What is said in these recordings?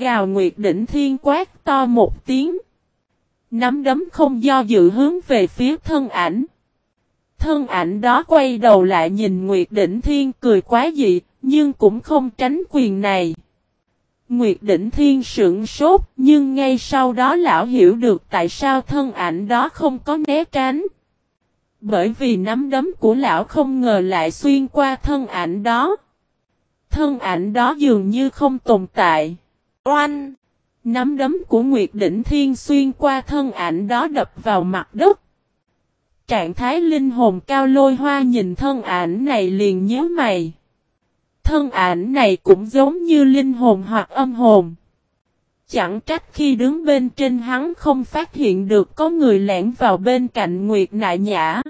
Gào Nguyệt Đỉnh Thiên quát to một tiếng. Nắm đấm không do dự hướng về phía thân ảnh. Thân ảnh đó quay đầu lại nhìn Nguyệt Đỉnh Thiên cười quá dị, nhưng cũng không tránh quyền này. Nguyệt Đỉnh Thiên sững sốt, nhưng ngay sau đó lão hiểu được tại sao thân ảnh đó không có né tránh. Bởi vì nắm đấm của lão không ngờ lại xuyên qua thân ảnh đó. Thân ảnh đó dường như không tồn tại. Oanh! Nắm đấm của Nguyệt Đỉnh Thiên xuyên qua thân ảnh đó đập vào mặt đất. Trạng thái linh hồn cao lôi hoa nhìn thân ảnh này liền nhớ mày. Thân ảnh này cũng giống như linh hồn hoặc âm hồn. Chẳng trách khi đứng bên trên hắn không phát hiện được có người lẻn vào bên cạnh Nguyệt Nại Nhã.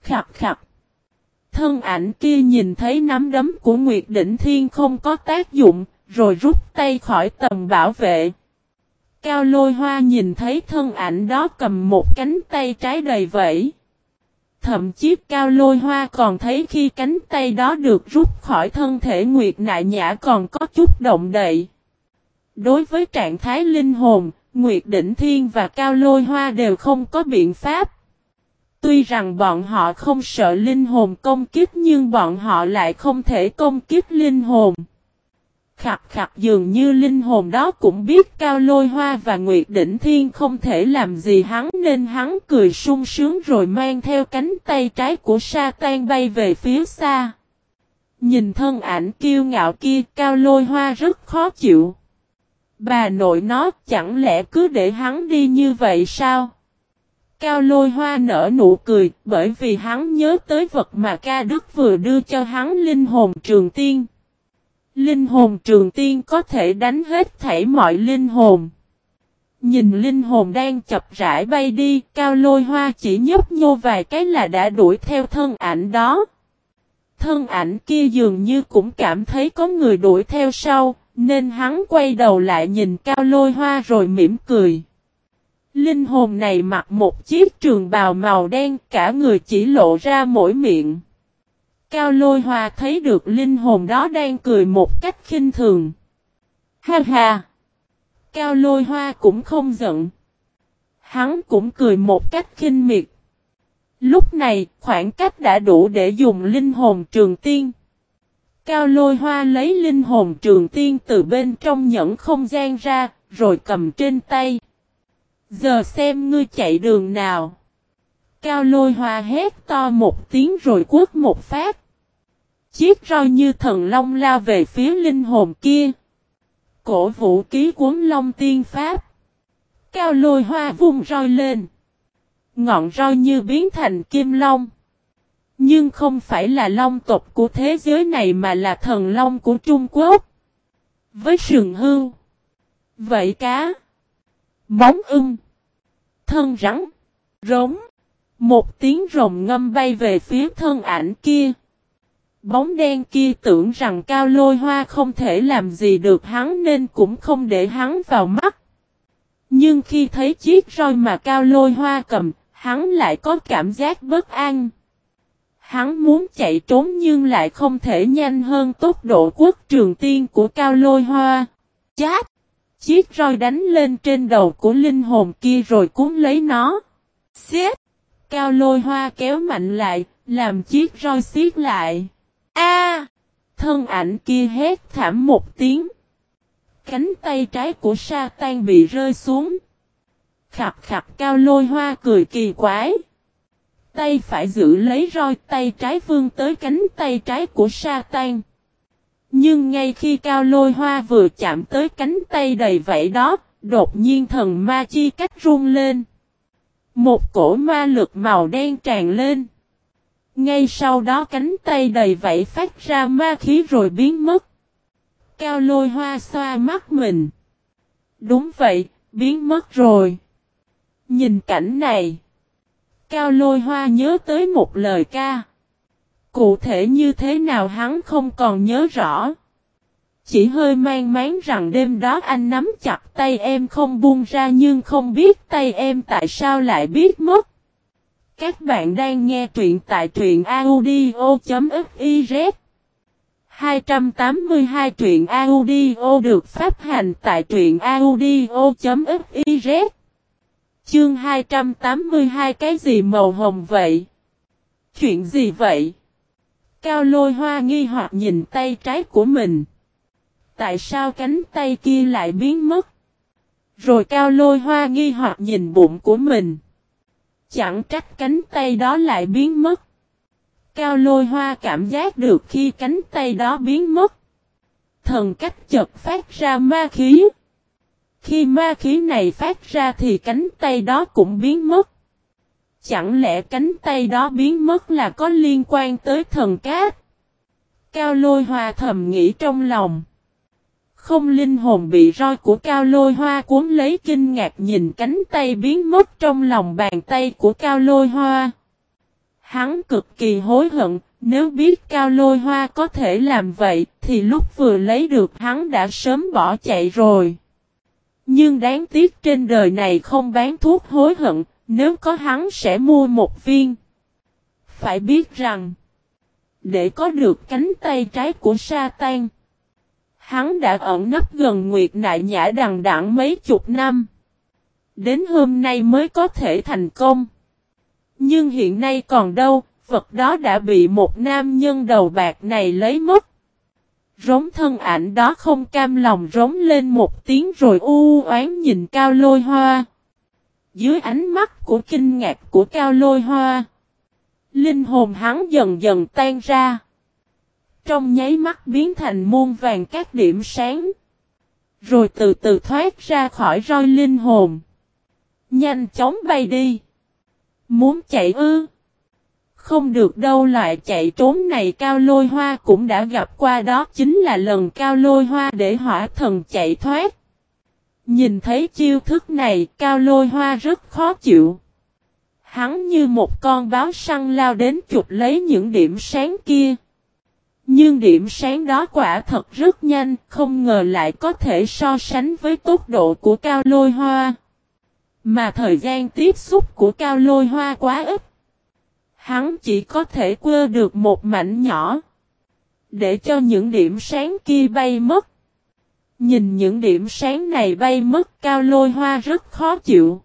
Khặt khặt. Thân ảnh kia nhìn thấy nắm đấm của Nguyệt Đỉnh Thiên không có tác dụng, rồi rút tay khỏi tầm bảo vệ. Cao lôi hoa nhìn thấy thân ảnh đó cầm một cánh tay trái đầy vẫy. Thậm chí cao lôi hoa còn thấy khi cánh tay đó được rút khỏi thân thể Nguyệt Nại Nhã còn có chút động đậy. Đối với trạng thái linh hồn, Nguyệt Đỉnh Thiên và Cao Lôi Hoa đều không có biện pháp. Tuy rằng bọn họ không sợ linh hồn công kích nhưng bọn họ lại không thể công kích linh hồn. Khặt khặt dường như linh hồn đó cũng biết Cao Lôi Hoa và Nguyệt Đỉnh Thiên không thể làm gì hắn nên hắn cười sung sướng rồi mang theo cánh tay trái của sa tan bay về phía xa. Nhìn thân ảnh kiêu ngạo kia, Cao Lôi Hoa rất khó chịu. Bà nội nó chẳng lẽ cứ để hắn đi như vậy sao? Cao lôi hoa nở nụ cười, bởi vì hắn nhớ tới vật mà ca đức vừa đưa cho hắn linh hồn trường tiên. Linh hồn trường tiên có thể đánh hết thảy mọi linh hồn. Nhìn linh hồn đang chập rãi bay đi, cao lôi hoa chỉ nhấp nhô vài cái là đã đuổi theo thân ảnh đó. Thân ảnh kia dường như cũng cảm thấy có người đuổi theo sau, nên hắn quay đầu lại nhìn cao lôi hoa rồi mỉm cười. Linh hồn này mặc một chiếc trường bào màu đen cả người chỉ lộ ra mỗi miệng. Cao lôi hoa thấy được linh hồn đó đang cười một cách khinh thường. Ha ha! Cao lôi hoa cũng không giận. Hắn cũng cười một cách khinh miệt. Lúc này, khoảng cách đã đủ để dùng linh hồn trường tiên. Cao lôi hoa lấy linh hồn trường tiên từ bên trong nhẫn không gian ra, rồi cầm trên tay. Giờ xem ngươi chạy đường nào. Cao lôi hoa hét to một tiếng rồi quất một phát. Chiếc roi như thần long lao về phía linh hồn kia. Cổ vũ ký cuốn long tiên pháp. Cao lôi hoa vung roi lên. Ngọn roi như biến thành kim long. Nhưng không phải là long tộc của thế giới này mà là thần long của Trung Quốc. Với sừng hưu. Vậy cá. Móng ưng. Thân rắn. Rống. Một tiếng rồng ngâm bay về phía thân ảnh kia. Bóng đen kia tưởng rằng cao lôi hoa không thể làm gì được hắn nên cũng không để hắn vào mắt. Nhưng khi thấy chiếc roi mà cao lôi hoa cầm, hắn lại có cảm giác bất an. Hắn muốn chạy trốn nhưng lại không thể nhanh hơn tốc độ quốc trường tiên của cao lôi hoa. Chát! Chiếc roi đánh lên trên đầu của linh hồn kia rồi cuốn lấy nó. Xếp! Cao lôi hoa kéo mạnh lại, làm chiếc roi xiết lại. A! thân ảnh kia hét thảm một tiếng. Cánh tay trái của sa tan bị rơi xuống. Khập khập, cao lôi hoa cười kỳ quái. Tay phải giữ lấy roi tay trái vương tới cánh tay trái của sa tan. Nhưng ngay khi cao lôi hoa vừa chạm tới cánh tay đầy vẫy đó, đột nhiên thần ma chi cách run lên. Một cổ ma lực màu đen tràn lên. Ngay sau đó cánh tay đầy vẫy phát ra ma khí rồi biến mất. Cao lôi hoa xoa mắt mình. Đúng vậy, biến mất rồi. Nhìn cảnh này. Cao lôi hoa nhớ tới một lời ca. Cụ thể như thế nào hắn không còn nhớ rõ. Chỉ hơi mang máng rằng đêm đó anh nắm chặt tay em không buông ra nhưng không biết tay em tại sao lại biết mất. Các bạn đang nghe truyện tại truyện audio.fiz 282 truyện audio được phát hành tại truyện audio.fiz Chương 282 cái gì màu hồng vậy? Chuyện gì vậy? Cao lôi hoa nghi hoặc nhìn tay trái của mình. Tại sao cánh tay kia lại biến mất? Rồi cao lôi hoa nghi hoặc nhìn bụng của mình. Chẳng trách cánh tay đó lại biến mất. Cao lôi hoa cảm giác được khi cánh tay đó biến mất. Thần cách chật phát ra ma khí. Khi ma khí này phát ra thì cánh tay đó cũng biến mất. Chẳng lẽ cánh tay đó biến mất là có liên quan tới thần cát? Cao lôi hoa thầm nghĩ trong lòng. Không linh hồn bị roi của cao lôi hoa cuốn lấy kinh ngạc nhìn cánh tay biến mất trong lòng bàn tay của cao lôi hoa. Hắn cực kỳ hối hận, nếu biết cao lôi hoa có thể làm vậy thì lúc vừa lấy được hắn đã sớm bỏ chạy rồi. Nhưng đáng tiếc trên đời này không bán thuốc hối hận, nếu có hắn sẽ mua một viên. Phải biết rằng, để có được cánh tay trái của sa tan, hắn đã ẩn nấp gần Nguyệt Nại Nhã đằng đẵng mấy chục năm. Đến hôm nay mới có thể thành công. Nhưng hiện nay còn đâu, vật đó đã bị một nam nhân đầu bạc này lấy mất. Rống thân ảnh đó không cam lòng rống lên một tiếng rồi u oán nhìn cao lôi hoa. Dưới ánh mắt của kinh ngạc của cao lôi hoa. Linh hồn hắn dần dần tan ra. Trong nháy mắt biến thành muôn vàng các điểm sáng. Rồi từ từ thoát ra khỏi roi linh hồn. Nhanh chóng bay đi. Muốn chạy ư. Không được đâu loại chạy trốn này, cao lôi hoa cũng đã gặp qua đó, chính là lần cao lôi hoa để hỏa thần chạy thoát. Nhìn thấy chiêu thức này, cao lôi hoa rất khó chịu. Hắn như một con báo săn lao đến chụp lấy những điểm sáng kia. Nhưng điểm sáng đó quả thật rất nhanh, không ngờ lại có thể so sánh với tốc độ của cao lôi hoa. Mà thời gian tiếp xúc của cao lôi hoa quá ít. Hắn chỉ có thể quơ được một mảnh nhỏ. Để cho những điểm sáng kia bay mất. Nhìn những điểm sáng này bay mất cao lôi hoa rất khó chịu.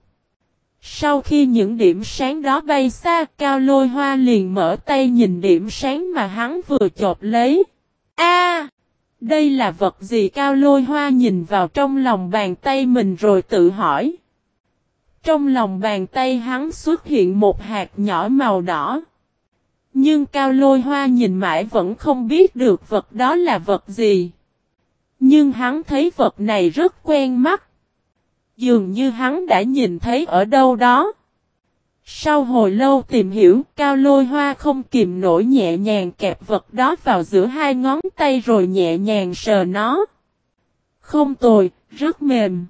Sau khi những điểm sáng đó bay xa, cao lôi hoa liền mở tay nhìn điểm sáng mà hắn vừa chộp lấy. A, Đây là vật gì cao lôi hoa nhìn vào trong lòng bàn tay mình rồi tự hỏi. Trong lòng bàn tay hắn xuất hiện một hạt nhỏ màu đỏ. Nhưng cao lôi hoa nhìn mãi vẫn không biết được vật đó là vật gì. Nhưng hắn thấy vật này rất quen mắt. Dường như hắn đã nhìn thấy ở đâu đó. Sau hồi lâu tìm hiểu, cao lôi hoa không kìm nổi nhẹ nhàng kẹp vật đó vào giữa hai ngón tay rồi nhẹ nhàng sờ nó. Không tồi, rất mềm.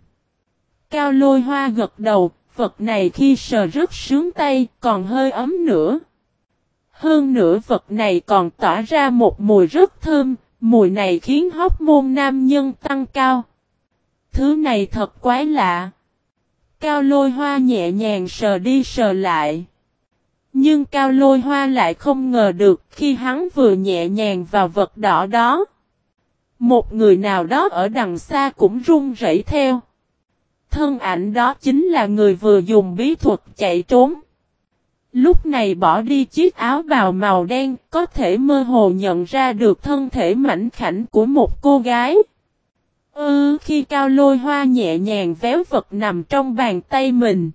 Cao lôi hoa gật đầu, vật này khi sờ rất sướng tay, còn hơi ấm nữa. Hơn nữa vật này còn tỏa ra một mùi rất thơm, mùi này khiến hóc môn nam nhân tăng cao. Thứ này thật quái lạ. Cao lôi hoa nhẹ nhàng sờ đi sờ lại. Nhưng cao lôi hoa lại không ngờ được khi hắn vừa nhẹ nhàng vào vật đỏ đó. Một người nào đó ở đằng xa cũng run rẩy theo. Thân ảnh đó chính là người vừa dùng bí thuật chạy trốn. Lúc này bỏ đi chiếc áo bào màu đen có thể mơ hồ nhận ra được thân thể mảnh khảnh của một cô gái. Ừ khi cao lôi hoa nhẹ nhàng véo vật nằm trong bàn tay mình.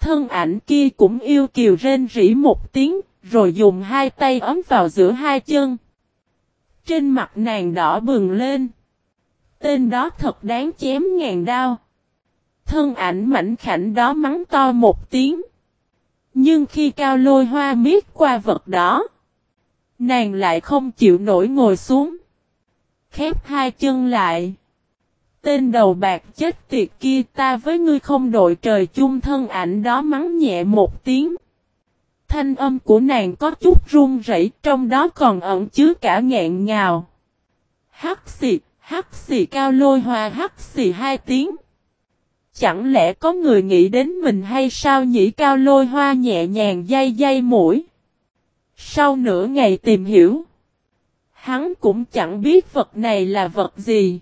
Thân ảnh kia cũng yêu kiều rên rỉ một tiếng, rồi dùng hai tay ấm vào giữa hai chân. Trên mặt nàng đỏ bừng lên. Tên đó thật đáng chém ngàn đao. Thân ảnh mảnh khảnh đó mắng to một tiếng. Nhưng khi cao lôi hoa miết qua vật đó, nàng lại không chịu nổi ngồi xuống. Khép hai chân lại. Tên đầu bạc chết tiệt kia ta với ngươi không đội trời chung thân ảnh đó mắng nhẹ một tiếng. Thanh âm của nàng có chút run rẩy trong đó còn ẩn chứa cả nghẹn ngào. Hắc xì, hắc xì cao lôi hoa hắc xì hai tiếng. Chẳng lẽ có người nghĩ đến mình hay sao nhỉ cao lôi hoa nhẹ nhàng dây dây mũi. Sau nửa ngày tìm hiểu. Hắn cũng chẳng biết vật này là vật gì.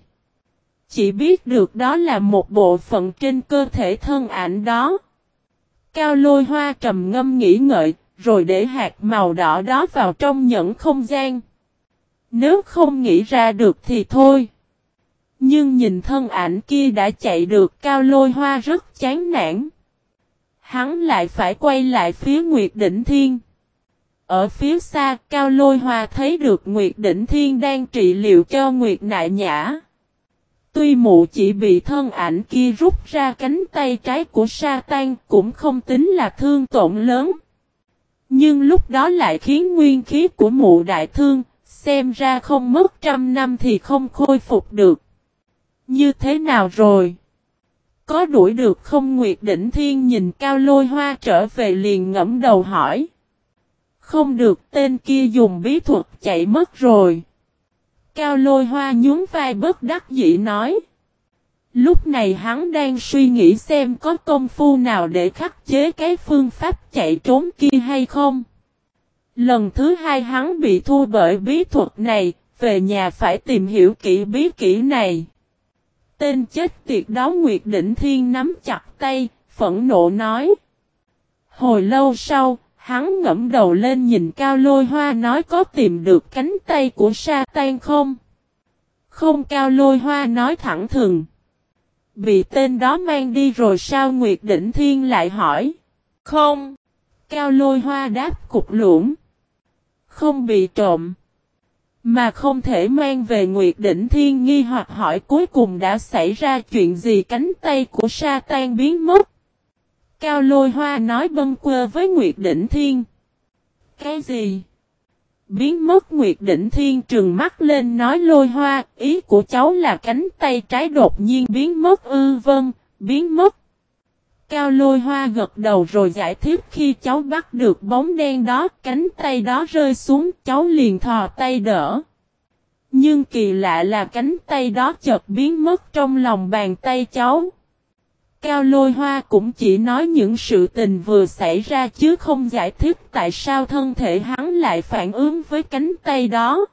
Chỉ biết được đó là một bộ phận trên cơ thể thân ảnh đó. Cao lôi hoa trầm ngâm nghĩ ngợi, rồi để hạt màu đỏ đó vào trong nhẫn không gian. Nếu không nghĩ ra được thì thôi. Nhưng nhìn thân ảnh kia đã chạy được cao lôi hoa rất chán nản. Hắn lại phải quay lại phía Nguyệt Đỉnh Thiên. Ở phía xa, Cao Lôi Hoa thấy được Nguyệt Đỉnh Thiên đang trị liệu cho Nguyệt Nại Nhã. Tuy mụ chỉ bị thân ảnh kia rút ra cánh tay trái của sa tan cũng không tính là thương tổn lớn. Nhưng lúc đó lại khiến nguyên khí của mụ đại thương, xem ra không mất trăm năm thì không khôi phục được. Như thế nào rồi? Có đuổi được không Nguyệt Đỉnh Thiên nhìn cao lôi hoa trở về liền ngẫm đầu hỏi. Không được tên kia dùng bí thuật chạy mất rồi. Cao lôi hoa nhún vai bất đắc dĩ nói. Lúc này hắn đang suy nghĩ xem có công phu nào để khắc chế cái phương pháp chạy trốn kia hay không. Lần thứ hai hắn bị thua bởi bí thuật này, về nhà phải tìm hiểu kỹ bí kỹ này. Tên chết tiệt đó Nguyệt Định Thiên nắm chặt tay, phẫn nộ nói. Hồi lâu sau, hắn ngẫm đầu lên nhìn cao lôi hoa nói có tìm được cánh tay của sa tan không? Không, cao lôi hoa nói thẳng thừng. Bị tên đó mang đi rồi sao Nguyệt đỉnh Thiên lại hỏi? Không. Cao lôi hoa đáp cục lũng. Không bị trộm. Mà không thể mang về Nguyệt Đỉnh Thiên nghi hoặc hỏi cuối cùng đã xảy ra chuyện gì cánh tay của sa tan biến mất. Cao lôi hoa nói bâng quơ với Nguyệt Đỉnh Thiên. Cái gì? Biến mất Nguyệt Đỉnh Thiên trừng mắt lên nói lôi hoa, ý của cháu là cánh tay trái đột nhiên biến mất ư vâng, biến mất. Cao lôi hoa gật đầu rồi giải thích khi cháu bắt được bóng đen đó, cánh tay đó rơi xuống, cháu liền thò tay đỡ. Nhưng kỳ lạ là cánh tay đó chợt biến mất trong lòng bàn tay cháu. Cao lôi hoa cũng chỉ nói những sự tình vừa xảy ra chứ không giải thích tại sao thân thể hắn lại phản ứng với cánh tay đó.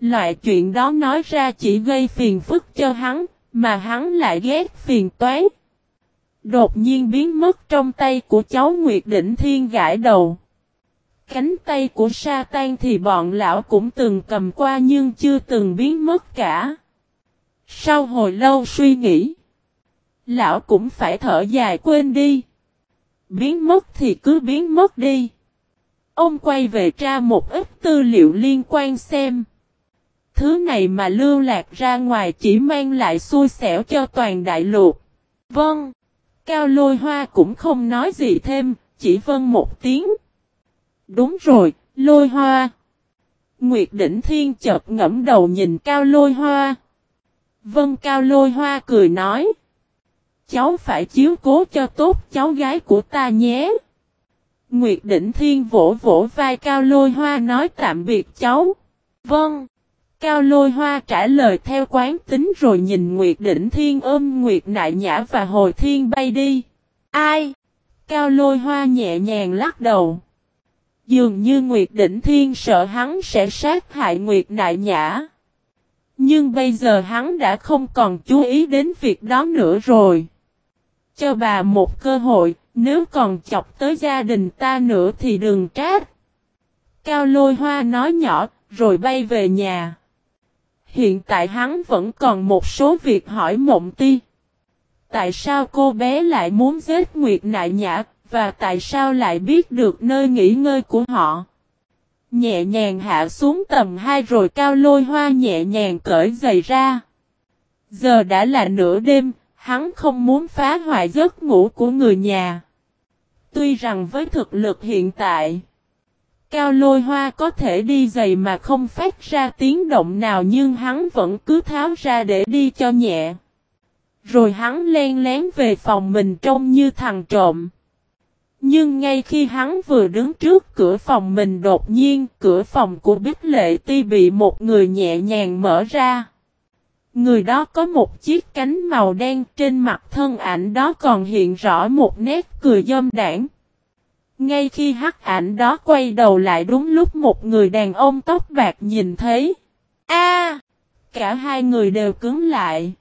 Loại chuyện đó nói ra chỉ gây phiền phức cho hắn, mà hắn lại ghét phiền toái. Đột nhiên biến mất trong tay của cháu Nguyệt Đỉnh Thiên gãi đầu. Cánh tay của sa tan thì bọn lão cũng từng cầm qua nhưng chưa từng biến mất cả. Sau hồi lâu suy nghĩ. Lão cũng phải thở dài quên đi. Biến mất thì cứ biến mất đi. Ông quay về tra một ít tư liệu liên quan xem. Thứ này mà lưu lạc ra ngoài chỉ mang lại xui xẻo cho toàn đại lục. Vâng. Cao lôi hoa cũng không nói gì thêm, chỉ vâng một tiếng. Đúng rồi, lôi hoa. Nguyệt đỉnh thiên chợt ngẫm đầu nhìn cao lôi hoa. vâng cao lôi hoa cười nói. Cháu phải chiếu cố cho tốt cháu gái của ta nhé. Nguyệt đỉnh thiên vỗ vỗ vai cao lôi hoa nói tạm biệt cháu. Vâng. Cao lôi hoa trả lời theo quán tính rồi nhìn Nguyệt Đỉnh Thiên ôm Nguyệt Nại Nhã và Hồi Thiên bay đi. Ai? Cao lôi hoa nhẹ nhàng lắc đầu. Dường như Nguyệt Đỉnh Thiên sợ hắn sẽ sát hại Nguyệt Nại Nhã. Nhưng bây giờ hắn đã không còn chú ý đến việc đó nữa rồi. Cho bà một cơ hội, nếu còn chọc tới gia đình ta nữa thì đừng trách. Cao lôi hoa nói nhỏ, rồi bay về nhà. Hiện tại hắn vẫn còn một số việc hỏi mộng ti. Tại sao cô bé lại muốn giết Nguyệt Nại Nhã, và tại sao lại biết được nơi nghỉ ngơi của họ? Nhẹ nhàng hạ xuống tầm 2 rồi cao lôi hoa nhẹ nhàng cởi giày ra. Giờ đã là nửa đêm, hắn không muốn phá hoại giấc ngủ của người nhà. Tuy rằng với thực lực hiện tại, Cao lôi hoa có thể đi giày mà không phát ra tiếng động nào nhưng hắn vẫn cứ tháo ra để đi cho nhẹ. Rồi hắn len lén về phòng mình trông như thằng trộm. Nhưng ngay khi hắn vừa đứng trước cửa phòng mình đột nhiên cửa phòng của Bích Lệ Ti bị một người nhẹ nhàng mở ra. Người đó có một chiếc cánh màu đen trên mặt thân ảnh đó còn hiện rõ một nét cười dâm đảng. Ngay khi hắc ảnh đó quay đầu lại đúng lúc một người đàn ông tóc bạc nhìn thấy. A! cả hai người đều cứng lại.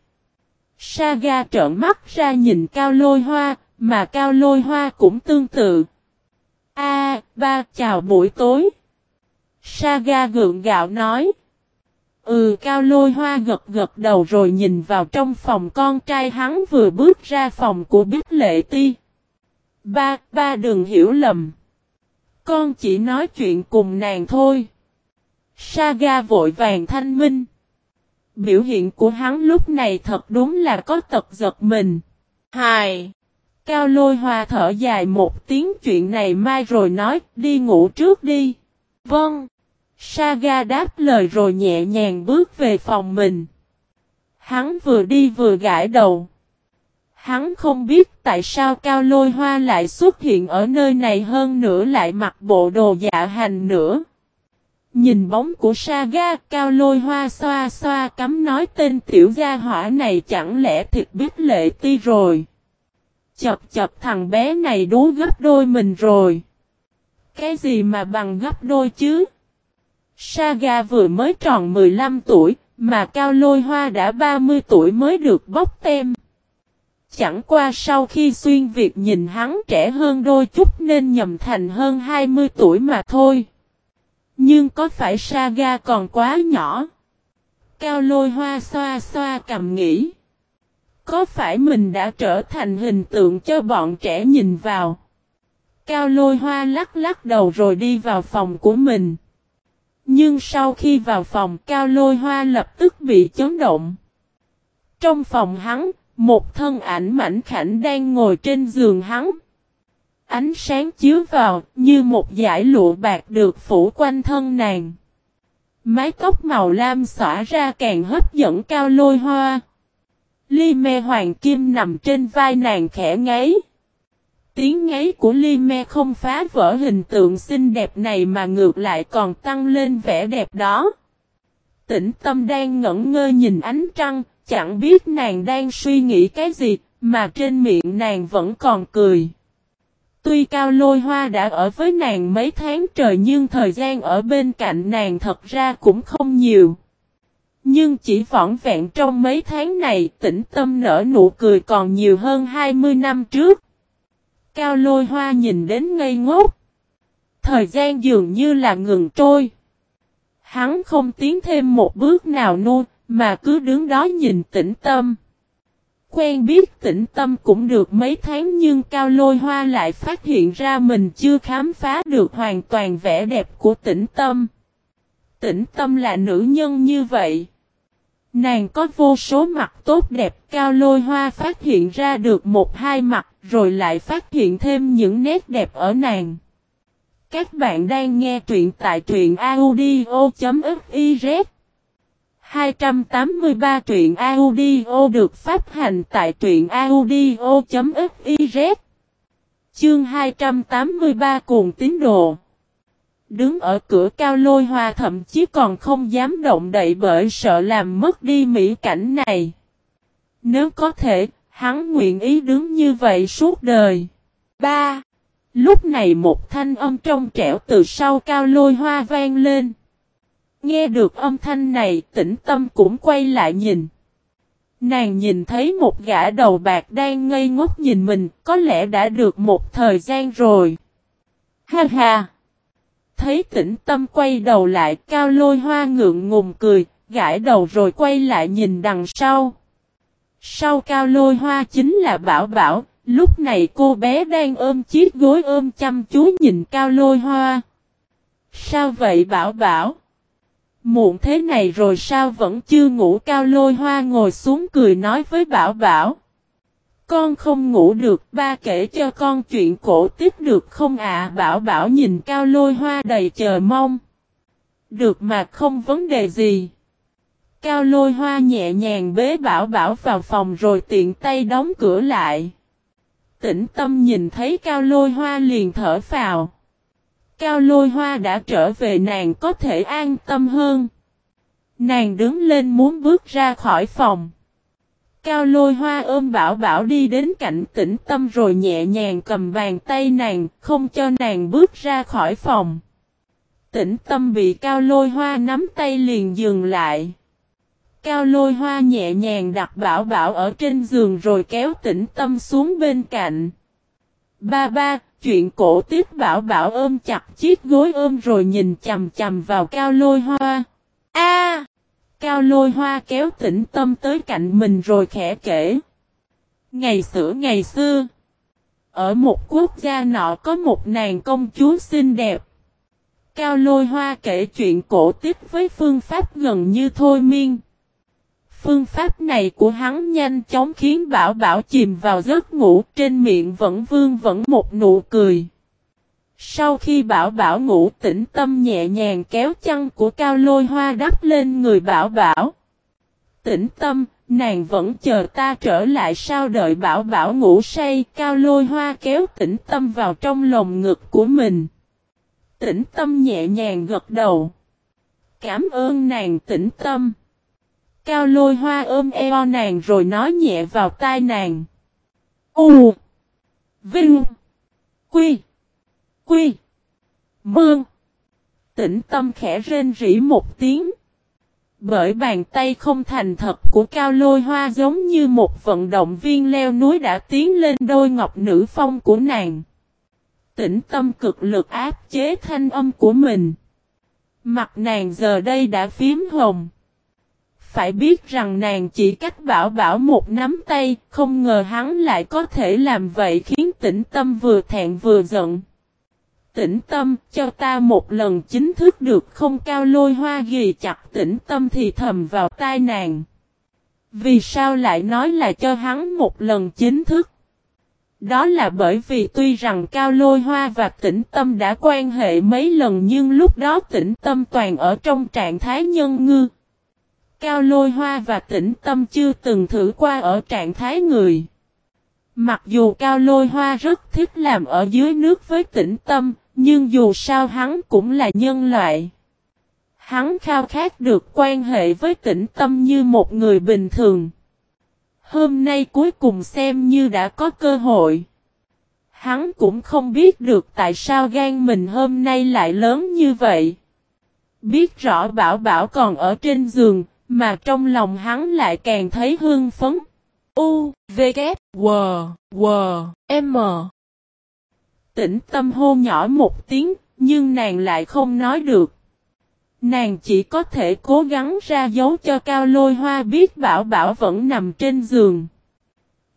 Saga trợn mắt ra nhìn cao lôi hoa, mà cao lôi hoa cũng tương tự. A, ba chào buổi tối. Saga gượng gạo nói. Ừ cao lôi hoa gật gật đầu rồi nhìn vào trong phòng con trai hắn vừa bước ra phòng của Bích Lệ Ti. Ba, ba đừng hiểu lầm. Con chỉ nói chuyện cùng nàng thôi. Saga vội vàng thanh minh. Biểu hiện của hắn lúc này thật đúng là có tật giật mình. Hài. Cao lôi hoa thở dài một tiếng chuyện này mai rồi nói đi ngủ trước đi. Vâng. Saga đáp lời rồi nhẹ nhàng bước về phòng mình. Hắn vừa đi vừa gãi đầu. Hắn không biết tại sao cao lôi hoa lại xuất hiện ở nơi này hơn nữa lại mặc bộ đồ dạ hành nữa. Nhìn bóng của Saga, cao lôi hoa xoa xoa cắm nói tên tiểu gia hỏa này chẳng lẽ thịt biết lệ ti rồi. Chập chập thằng bé này đố gấp đôi mình rồi. Cái gì mà bằng gấp đôi chứ? Saga vừa mới tròn 15 tuổi, mà Cao Lôi Hoa đã 30 tuổi mới được bóc tem. Chẳng qua sau khi xuyên việc nhìn hắn trẻ hơn đôi chút nên nhầm thành hơn 20 tuổi mà thôi. Nhưng có phải Saga còn quá nhỏ? Cao Lôi Hoa xoa xoa cầm nghĩ. Có phải mình đã trở thành hình tượng cho bọn trẻ nhìn vào? Cao Lôi Hoa lắc lắc đầu rồi đi vào phòng của mình. Nhưng sau khi vào phòng cao lôi hoa lập tức bị chấn động. Trong phòng hắn, một thân ảnh mảnh khảnh đang ngồi trên giường hắn. Ánh sáng chiếu vào như một dải lụa bạc được phủ quanh thân nàng. Mái tóc màu lam xõa ra càng hấp dẫn cao lôi hoa. Ly me hoàng kim nằm trên vai nàng khẽ ngáy. Tiếng ngáy của Ly Me không phá vỡ hình tượng xinh đẹp này mà ngược lại còn tăng lên vẻ đẹp đó. Tĩnh tâm đang ngẩn ngơ nhìn ánh trăng, chẳng biết nàng đang suy nghĩ cái gì, mà trên miệng nàng vẫn còn cười. Tuy Cao Lôi Hoa đã ở với nàng mấy tháng trời nhưng thời gian ở bên cạnh nàng thật ra cũng không nhiều. Nhưng chỉ vỏn vẹn trong mấy tháng này tĩnh tâm nở nụ cười còn nhiều hơn 20 năm trước. Cao lôi hoa nhìn đến ngây ngốc. Thời gian dường như là ngừng trôi. Hắn không tiến thêm một bước nào nô, mà cứ đứng đó nhìn tĩnh tâm. Quen biết tĩnh tâm cũng được mấy tháng nhưng cao lôi hoa lại phát hiện ra mình chưa khám phá được hoàn toàn vẻ đẹp của tĩnh tâm. Tĩnh tâm là nữ nhân như vậy. Nàng có vô số mặt tốt đẹp cao lôi hoa phát hiện ra được một hai mặt rồi lại phát hiện thêm những nét đẹp ở nàng. Các bạn đang nghe truyện tại truyện audio.fiz 283 truyện audio được phát hành tại truyện audio.fiz Chương 283 cuồng tín đồ Đứng ở cửa cao lôi hoa thậm chí còn không dám động đậy bởi sợ làm mất đi mỹ cảnh này. Nếu có thể, hắn nguyện ý đứng như vậy suốt đời. 3. Lúc này một thanh âm trong trẻo từ sau cao lôi hoa vang lên. Nghe được âm thanh này tĩnh tâm cũng quay lại nhìn. Nàng nhìn thấy một gã đầu bạc đang ngây ngốc nhìn mình, có lẽ đã được một thời gian rồi. Ha ha! thấy tĩnh tâm quay đầu lại cao lôi hoa ngượng ngùng cười, gãi đầu rồi quay lại nhìn đằng sau. Sau cao lôi hoa chính là bảo bảo, lúc này cô bé đang ôm chiếc gối ôm chăm chú nhìn cao lôi hoa. Sao vậy bảo bảo? Muộn thế này rồi sao vẫn chưa ngủ cao lôi hoa ngồi xuống cười nói với bảo bảo. Con không ngủ được, ba kể cho con chuyện cổ tiếp được không ạ? Bảo bảo nhìn cao lôi hoa đầy chờ mong. Được mà không vấn đề gì. Cao lôi hoa nhẹ nhàng bế bảo bảo vào phòng rồi tiện tay đóng cửa lại. Tĩnh tâm nhìn thấy cao lôi hoa liền thở vào. Cao lôi hoa đã trở về nàng có thể an tâm hơn. Nàng đứng lên muốn bước ra khỏi phòng. Cao lôi hoa ôm bảo bảo đi đến cạnh tĩnh tâm rồi nhẹ nhàng cầm bàn tay nàng, không cho nàng bước ra khỏi phòng. Tĩnh tâm bị cao lôi hoa nắm tay liền dừng lại. Cao lôi hoa nhẹ nhàng đặt bảo bảo ở trên giường rồi kéo tĩnh tâm xuống bên cạnh. Ba ba, chuyện cổ tiếp bảo bảo ôm chặt chiếc gối ôm rồi nhìn chầm chầm vào cao lôi hoa. A! cao lôi hoa kéo tĩnh tâm tới cạnh mình rồi khẽ kể. Ngày xưa ngày xưa. Ở một quốc gia nọ có một nàng công chúa xinh đẹp. Cao lôi hoa kể chuyện cổ tích với phương pháp gần như thôi miên. Phương pháp này của hắn nhanh chóng khiến Bảo Bảo chìm vào giấc ngủ trên miệng vẫn vương vẫn một nụ cười. Sau khi Bảo Bảo ngủ tĩnh tâm nhẹ nhàng kéo chăn của Cao Lôi Hoa đắp lên người Bảo Bảo. Tĩnh tâm, nàng vẫn chờ ta trở lại sao đợi Bảo Bảo ngủ say Cao Lôi Hoa kéo tĩnh tâm vào trong lồng ngực của mình. Tĩnh tâm nhẹ nhàng gật đầu. Cảm ơn nàng tĩnh tâm. Cao lôi hoa ôm eo nàng rồi nói nhẹ vào tai nàng. U. Vinh. Quy. Quy. Mương. Tĩnh tâm khẽ rên rỉ một tiếng. Bởi bàn tay không thành thật của cao lôi hoa giống như một vận động viên leo núi đã tiến lên đôi ngọc nữ phong của nàng. Tĩnh tâm cực lực áp chế thanh âm của mình. Mặt nàng giờ đây đã phím hồng. Phải biết rằng nàng chỉ cách bảo bảo một nắm tay, không ngờ hắn lại có thể làm vậy khiến tĩnh tâm vừa thẹn vừa giận. Tĩnh tâm, cho ta một lần chính thức được không cao lôi hoa ghi chặt tĩnh tâm thì thầm vào tai nàng. Vì sao lại nói là cho hắn một lần chính thức? Đó là bởi vì tuy rằng Cao Lôi Hoa và Tĩnh Tâm đã quan hệ mấy lần nhưng lúc đó Tĩnh Tâm toàn ở trong trạng thái nhân ngư. Cao Lôi Hoa và Tĩnh Tâm chưa từng thử qua ở trạng thái người. Mặc dù Cao Lôi Hoa rất thích làm ở dưới nước với Tĩnh Tâm, nhưng dù sao hắn cũng là nhân loại. Hắn khao khát được quan hệ với Tĩnh Tâm như một người bình thường. Hôm nay cuối cùng xem như đã có cơ hội. Hắn cũng không biết được tại sao gan mình hôm nay lại lớn như vậy. Biết rõ bảo bảo còn ở trên giường, mà trong lòng hắn lại càng thấy hương phấn. U, V, K, W, W, M. Tĩnh tâm hô nhỏ một tiếng, nhưng nàng lại không nói được. Nàng chỉ có thể cố gắng ra dấu cho Cao Lôi Hoa biết Bảo Bảo vẫn nằm trên giường.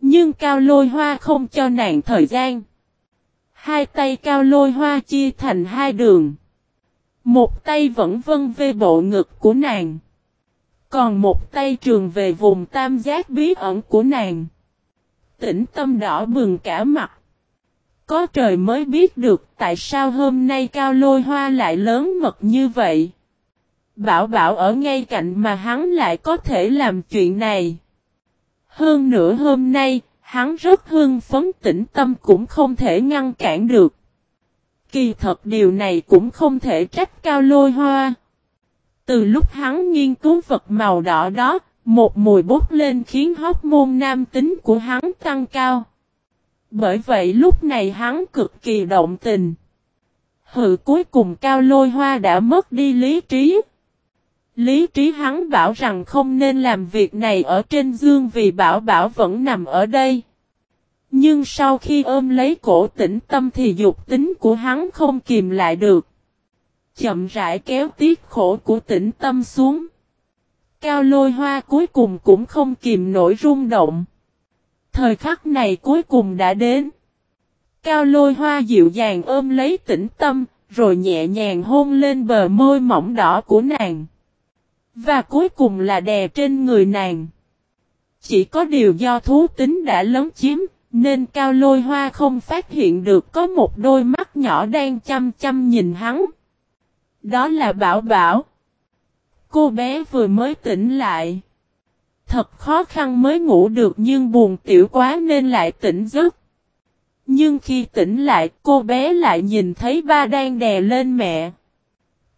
Nhưng Cao Lôi Hoa không cho nàng thời gian. Hai tay Cao Lôi Hoa chia thành hai đường. Một tay vẫn vân về bộ ngực của nàng. Còn một tay trường về vùng tam giác bí ẩn của nàng. Tĩnh tâm đỏ bừng cả mặt. Có trời mới biết được tại sao hôm nay Cao Lôi Hoa lại lớn mật như vậy. Bảo bảo ở ngay cạnh mà hắn lại có thể làm chuyện này. Hơn nữa hôm nay, hắn rất hưng phấn tĩnh tâm cũng không thể ngăn cản được. Kỳ thật điều này cũng không thể trách cao lôi hoa. Từ lúc hắn nghiên cứu vật màu đỏ đó, một mùi bốc lên khiến hóc môn nam tính của hắn tăng cao. Bởi vậy lúc này hắn cực kỳ động tình. Hự cuối cùng cao lôi hoa đã mất đi lý trí. Lý trí hắn bảo rằng không nên làm việc này ở trên dương vì bảo bảo vẫn nằm ở đây. Nhưng sau khi ôm lấy cổ tĩnh tâm thì dục tính của hắn không kìm lại được. Chậm rãi kéo tiết khổ của tĩnh tâm xuống. Cao lôi hoa cuối cùng cũng không kìm nổi rung động. Thời khắc này cuối cùng đã đến. Cao lôi hoa dịu dàng ôm lấy tĩnh tâm, rồi nhẹ nhàng hôn lên bờ môi mỏng đỏ của nàng. Và cuối cùng là đè trên người nàng. Chỉ có điều do thú tính đã lớn chiếm, nên cao lôi hoa không phát hiện được có một đôi mắt nhỏ đang chăm chăm nhìn hắn. Đó là Bảo Bảo. Cô bé vừa mới tỉnh lại. Thật khó khăn mới ngủ được nhưng buồn tiểu quá nên lại tỉnh giấc. Nhưng khi tỉnh lại cô bé lại nhìn thấy ba đang đè lên mẹ.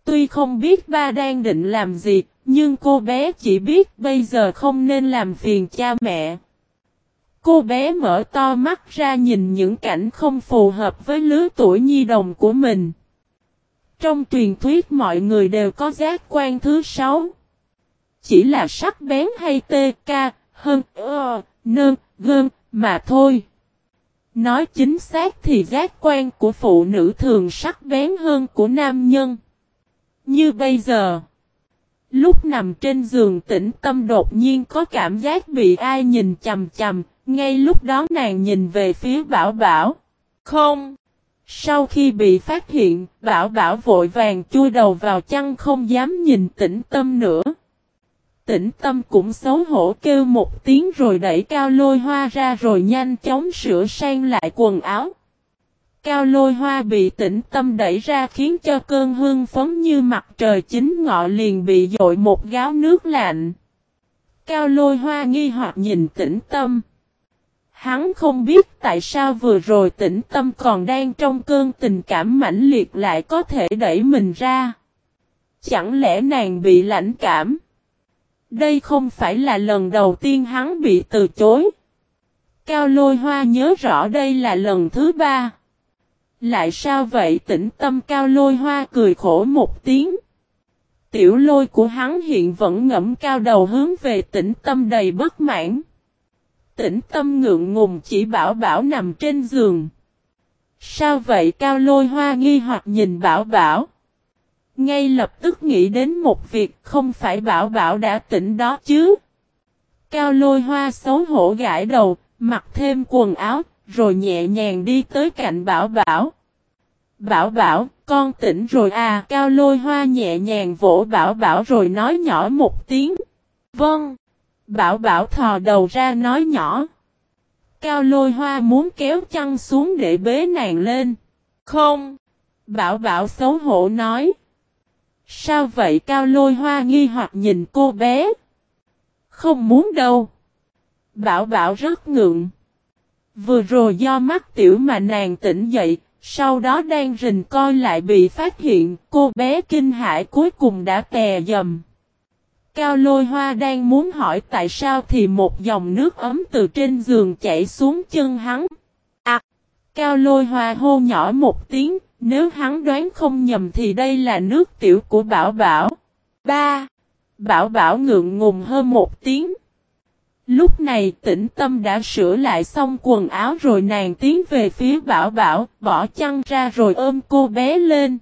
Tuy không biết ba đang định làm gì, Nhưng cô bé chỉ biết bây giờ không nên làm phiền cha mẹ. Cô bé mở to mắt ra nhìn những cảnh không phù hợp với lứa tuổi nhi đồng của mình. Trong truyền thuyết mọi người đều có giác quan thứ sáu. Chỉ là sắc bén hay tê ca, hơn, ơ, nơn, gơn, mà thôi. Nói chính xác thì giác quan của phụ nữ thường sắc bén hơn của nam nhân. Như bây giờ. Lúc nằm trên giường tĩnh tâm đột nhiên có cảm giác bị ai nhìn chầm chầm, ngay lúc đó nàng nhìn về phía bảo bảo. Không! Sau khi bị phát hiện, bảo bảo vội vàng chui đầu vào chăn không dám nhìn tĩnh tâm nữa. Tĩnh tâm cũng xấu hổ kêu một tiếng rồi đẩy cao lôi hoa ra rồi nhanh chóng sửa sang lại quần áo. Cao lôi hoa bị tĩnh tâm đẩy ra khiến cho cơn hương phấn như mặt trời chính ngọ liền bị dội một gáo nước lạnh. Cao lôi hoa nghi hoặc nhìn tĩnh tâm. Hắn không biết tại sao vừa rồi tĩnh tâm còn đang trong cơn tình cảm mãnh liệt lại có thể đẩy mình ra. Chẳng lẽ nàng bị lãnh cảm? Đây không phải là lần đầu tiên hắn bị từ chối. Cao lôi hoa nhớ rõ đây là lần thứ ba. Lại sao vậy tĩnh tâm cao lôi hoa cười khổ một tiếng. Tiểu lôi của hắn hiện vẫn ngẫm cao đầu hướng về tĩnh tâm đầy bất mãn. Tĩnh tâm ngượng ngùng chỉ bảo bảo nằm trên giường. Sao vậy cao lôi hoa nghi hoặc nhìn bảo bảo. Ngay lập tức nghĩ đến một việc không phải bảo bảo đã tỉnh đó chứ. Cao lôi hoa xấu hổ gãi đầu, mặc thêm quần áo, rồi nhẹ nhàng đi tới cạnh bảo bảo. Bảo bảo, con tỉnh rồi à, cao lôi hoa nhẹ nhàng vỗ bảo bảo rồi nói nhỏ một tiếng. Vâng. Bảo bảo thò đầu ra nói nhỏ. Cao lôi hoa muốn kéo chăn xuống để bế nàng lên. Không. Bảo bảo xấu hổ nói. Sao vậy cao lôi hoa nghi hoặc nhìn cô bé. Không muốn đâu. Bảo bảo rất ngượng. Vừa rồi do mắt tiểu mà nàng tỉnh dậy, sau đó đang rình coi lại bị phát hiện, cô bé kinh hãi cuối cùng đã tè dầm. Cao lôi hoa đang muốn hỏi tại sao thì một dòng nước ấm từ trên giường chảy xuống chân hắn. À! Cao lôi hoa hô nhỏ một tiếng, nếu hắn đoán không nhầm thì đây là nước tiểu của Bảo Bảo. Ba! Bảo Bảo ngượng ngùng hơn một tiếng. Lúc này tĩnh tâm đã sửa lại xong quần áo rồi nàng tiến về phía Bảo Bảo, bỏ chăn ra rồi ôm cô bé lên.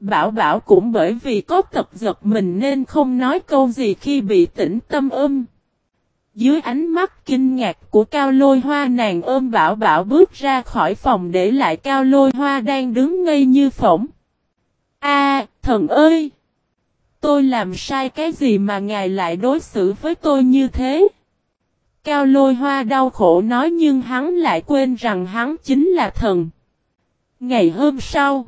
Bảo Bảo cũng bởi vì có tật giật mình nên không nói câu gì khi bị tĩnh tâm ôm. Dưới ánh mắt kinh ngạc của Cao Lôi Hoa nàng ôm Bảo Bảo bước ra khỏi phòng để lại Cao Lôi Hoa đang đứng ngây như phỏng. A, thần ơi! Tôi làm sai cái gì mà ngài lại đối xử với tôi như thế? Cao Lôi Hoa đau khổ nói nhưng hắn lại quên rằng hắn chính là thần. Ngày hôm sau,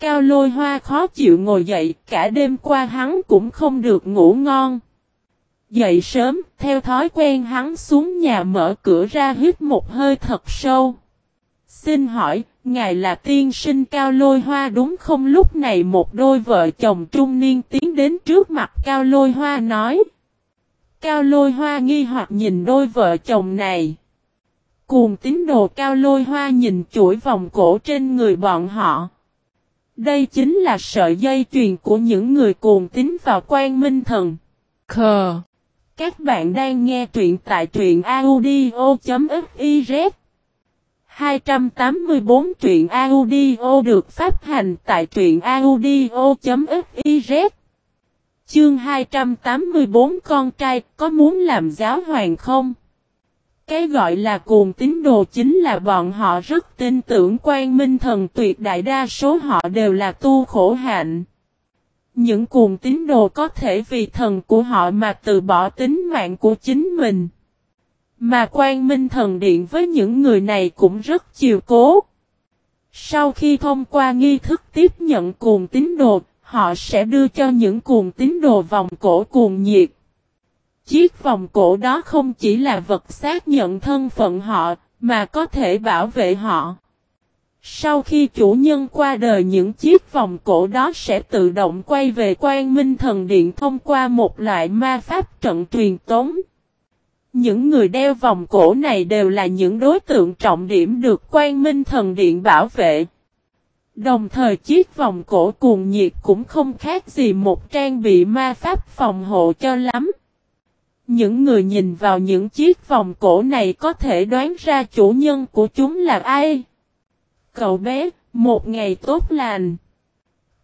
Cao Lôi Hoa khó chịu ngồi dậy, cả đêm qua hắn cũng không được ngủ ngon. Dậy sớm, theo thói quen hắn xuống nhà mở cửa ra hít một hơi thật sâu. Xin hỏi, ngài là tiên sinh cao lôi hoa đúng không lúc này một đôi vợ chồng trung niên tiến đến trước mặt cao lôi hoa nói. Cao lôi hoa nghi hoặc nhìn đôi vợ chồng này. Cuồng tín đồ cao lôi hoa nhìn chuỗi vòng cổ trên người bọn họ. Đây chính là sợi dây truyền của những người cuồng tín vào quan minh thần. Khờ. Các bạn đang nghe truyện tại truyện audio.fiz 284 truyện audio được phát hành tại truyện audio.fiz Chương 284 con trai có muốn làm giáo hoàng không? Cái gọi là cuồng tín đồ chính là bọn họ rất tin tưởng quan minh thần tuyệt đại đa số họ đều là tu khổ hạnh. Những cuồng tín đồ có thể vì thần của họ mà từ bỏ tính mạng của chính mình. Mà quan minh thần điện với những người này cũng rất chiều cố. Sau khi thông qua nghi thức tiếp nhận cuồng tín đồ, họ sẽ đưa cho những cuồng tín đồ vòng cổ cuồng nhiệt. Chiếc vòng cổ đó không chỉ là vật xác nhận thân phận họ, mà có thể bảo vệ họ. Sau khi chủ nhân qua đời những chiếc vòng cổ đó sẽ tự động quay về quan minh thần điện thông qua một loại ma pháp trận truyền tống. Những người đeo vòng cổ này đều là những đối tượng trọng điểm được quan minh thần điện bảo vệ. Đồng thời chiếc vòng cổ cuồng nhiệt cũng không khác gì một trang bị ma pháp phòng hộ cho lắm. Những người nhìn vào những chiếc vòng cổ này có thể đoán ra chủ nhân của chúng là ai. Cậu bé, một ngày tốt lành.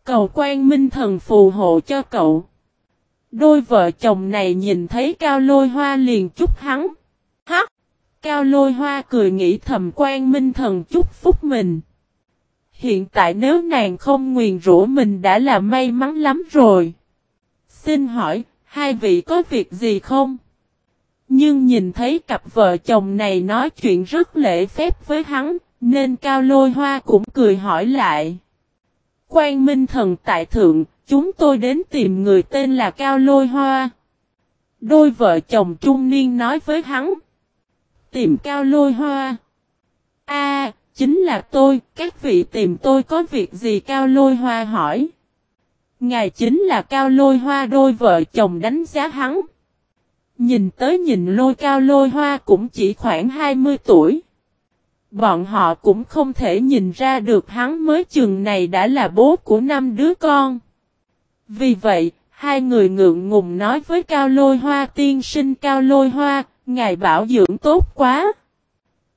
Cầu quan minh thần phù hộ cho cậu. Đôi vợ chồng này nhìn thấy cao lôi hoa liền chúc hắn. Hắc! Cao lôi hoa cười nghĩ thầm quan minh thần chúc phúc mình. Hiện tại nếu nàng không nguyền rủa mình đã là may mắn lắm rồi. Xin hỏi, hai vị có việc gì không? Nhưng nhìn thấy cặp vợ chồng này nói chuyện rất lễ phép với hắn, nên Cao Lôi Hoa cũng cười hỏi lại. Quan Minh Thần tại thượng, chúng tôi đến tìm người tên là Cao Lôi Hoa. Đôi vợ chồng trung niên nói với hắn. Tìm Cao Lôi Hoa. A, chính là tôi, các vị tìm tôi có việc gì Cao Lôi Hoa hỏi. Ngài chính là Cao Lôi Hoa đôi vợ chồng đánh giá hắn. Nhìn tới nhìn lôi Cao Lôi Hoa cũng chỉ khoảng 20 tuổi. Bọn họ cũng không thể nhìn ra được hắn mới chừng này đã là bố của năm đứa con. Vì vậy, hai người ngượng ngùng nói với Cao Lôi Hoa tiên sinh Cao Lôi Hoa, ngài bảo dưỡng tốt quá.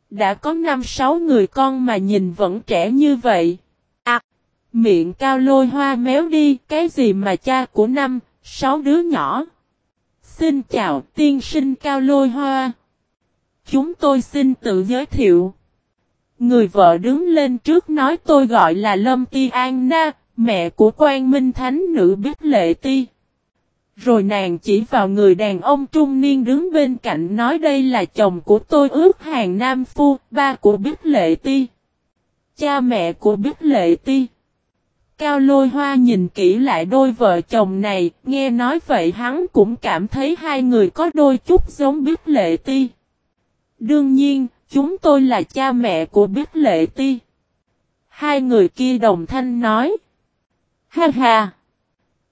Đã có năm sáu người con mà nhìn vẫn trẻ như vậy. Miệng Cao Lôi Hoa méo đi, cái gì mà cha của năm, sáu đứa nhỏ. Xin chào tiên sinh Cao Lôi Hoa. Chúng tôi xin tự giới thiệu. Người vợ đứng lên trước nói tôi gọi là Lâm Ti An Na, mẹ của quan minh thánh nữ biết lệ ti. Rồi nàng chỉ vào người đàn ông trung niên đứng bên cạnh nói đây là chồng của tôi ước hàng Nam Phu, ba của biết lệ ti. Cha mẹ của biết lệ ti. Cao lôi hoa nhìn kỹ lại đôi vợ chồng này, nghe nói vậy hắn cũng cảm thấy hai người có đôi chút giống biết lệ ti. Đương nhiên, Chúng tôi là cha mẹ của Biết Lệ Ti. Hai người kia đồng thanh nói. Ha ha!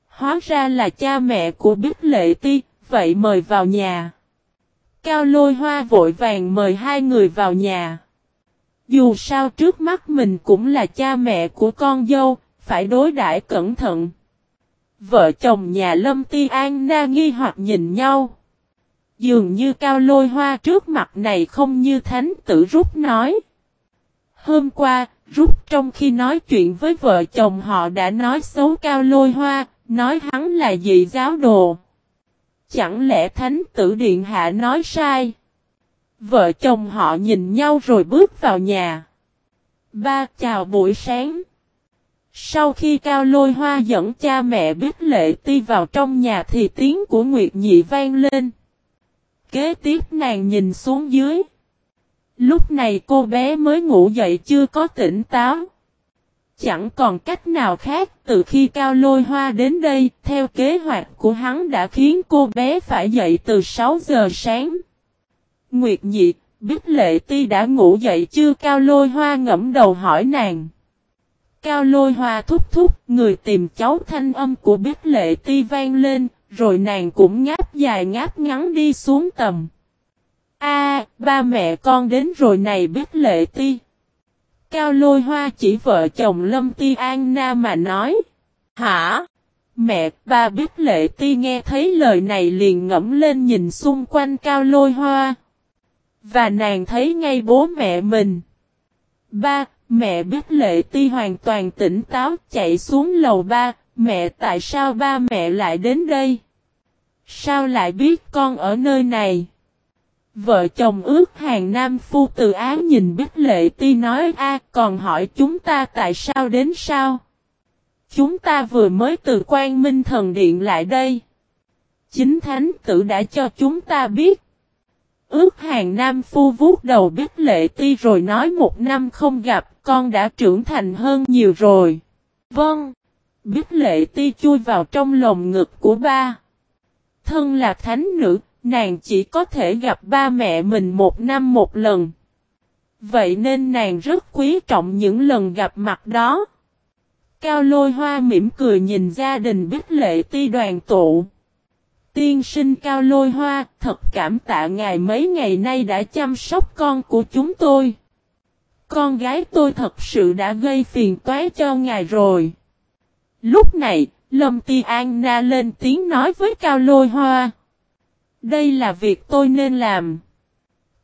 Hóa ra là cha mẹ của Biết Lệ Ti, vậy mời vào nhà. Cao lôi hoa vội vàng mời hai người vào nhà. Dù sao trước mắt mình cũng là cha mẹ của con dâu, phải đối đãi cẩn thận. Vợ chồng nhà Lâm Ti An Na nghi hoặc nhìn nhau. Dường như cao lôi hoa trước mặt này không như thánh tử rút nói. Hôm qua, rút trong khi nói chuyện với vợ chồng họ đã nói xấu cao lôi hoa, nói hắn là dị giáo đồ. Chẳng lẽ thánh tử điện hạ nói sai? Vợ chồng họ nhìn nhau rồi bước vào nhà. Ba chào buổi sáng. Sau khi Cao Lôi Hoa dẫn cha mẹ biết lệ ti vào trong nhà thì tiếng của Nguyệt Nhị vang lên. Kế tiếp nàng nhìn xuống dưới. Lúc này cô bé mới ngủ dậy chưa có tỉnh táo. Chẳng còn cách nào khác từ khi Cao Lôi Hoa đến đây, theo kế hoạch của hắn đã khiến cô bé phải dậy từ 6 giờ sáng. Nguyệt nhị, biết lệ ti đã ngủ dậy chưa Cao Lôi Hoa ngẫm đầu hỏi nàng. Cao Lôi Hoa thúc thúc, người tìm cháu thanh âm của biết lệ ti vang lên, rồi nàng cũng ngáp dài ngáp ngắn đi xuống tầm. A, ba mẹ con đến rồi này biết lệ ti. Cao lôi hoa chỉ vợ chồng Lâm Ti An Na mà nói. Hả? Mẹ, ba biết lệ ti nghe thấy lời này liền ngẫm lên nhìn xung quanh cao lôi hoa. Và nàng thấy ngay bố mẹ mình. Ba, mẹ biết lệ ti hoàn toàn tỉnh táo chạy xuống lầu ba, Mẹ tại sao ba mẹ lại đến đây? Sao lại biết con ở nơi này? Vợ chồng ước hàng nam phu từ án nhìn biết lệ ti nói a còn hỏi chúng ta tại sao đến sao? Chúng ta vừa mới từ quan minh thần điện lại đây. Chính thánh tử đã cho chúng ta biết. Ước hàng nam phu vuốt đầu biết lệ ti rồi nói một năm không gặp con đã trưởng thành hơn nhiều rồi. Vâng biết lệ ti chui vào trong lồng ngực của ba. Thân là thánh nữ, nàng chỉ có thể gặp ba mẹ mình một năm một lần. Vậy nên nàng rất quý trọng những lần gặp mặt đó. Cao lôi hoa mỉm cười nhìn gia đình bích lệ ti đoàn tụ. Tiên sinh cao lôi hoa, thật cảm tạ ngài mấy ngày nay đã chăm sóc con của chúng tôi. Con gái tôi thật sự đã gây phiền toái cho ngài rồi. Lúc này, Lâm Ti An Na lên tiếng nói với Cao Lôi Hoa. Đây là việc tôi nên làm.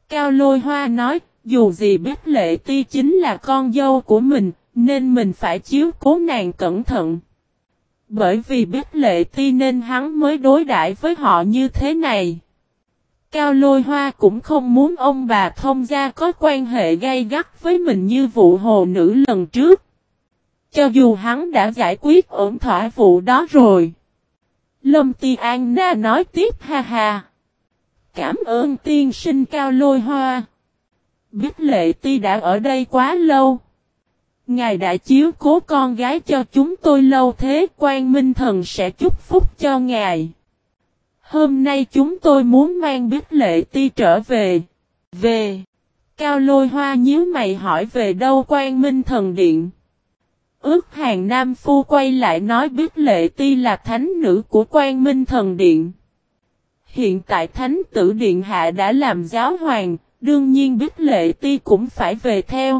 Cao Lôi Hoa nói, dù gì biết lệ ti chính là con dâu của mình, nên mình phải chiếu cố nàng cẩn thận. Bởi vì biết lệ ti nên hắn mới đối đãi với họ như thế này. Cao lôi hoa cũng không muốn ông bà thông gia có quan hệ gay gắt với mình như vụ hồ nữ lần trước. Cho dù hắn đã giải quyết ổn thỏa vụ đó rồi. Lâm Ti An Na nói tiếp, ha ha. Cảm ơn tiên sinh cao lôi hoa. Biết lệ ti đã ở đây quá lâu. Ngài đã chiếu cố con gái cho chúng tôi lâu thế quan minh thần sẽ chúc phúc cho ngài. Hôm nay chúng tôi muốn mang biết lệ ti trở về. Về. Cao lôi hoa nhíu mày hỏi về đâu quan minh thần điện. Ước hàng Nam Phu quay lại nói biết lệ ti là thánh nữ của quan minh thần điện. Hiện tại thánh tử điện hạ đã làm giáo hoàng, đương nhiên biết lệ ti cũng phải về theo.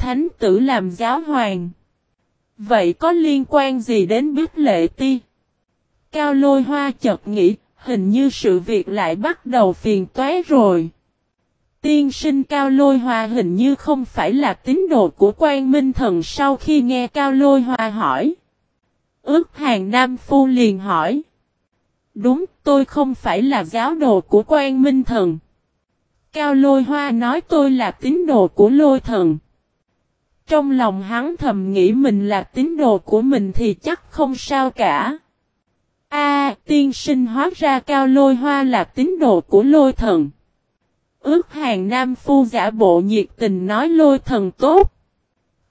Thánh tử làm giáo hoàng. Vậy có liên quan gì đến biết lệ ti? Cao lôi hoa chợt nghĩ, hình như sự việc lại bắt đầu phiền toái rồi. Tiên sinh Cao Lôi Hoa hình như không phải là tín đồ của quan minh thần sau khi nghe Cao Lôi Hoa hỏi. Ước hàng Nam Phu liền hỏi. Đúng, tôi không phải là giáo đồ của quan minh thần. Cao Lôi Hoa nói tôi là tín đồ của lôi thần. Trong lòng hắn thầm nghĩ mình là tín đồ của mình thì chắc không sao cả. A, tiên sinh hóa ra cao lôi hoa là tín đồ của lôi thần. Ước hàng nam phu giả bộ nhiệt tình nói lôi thần tốt.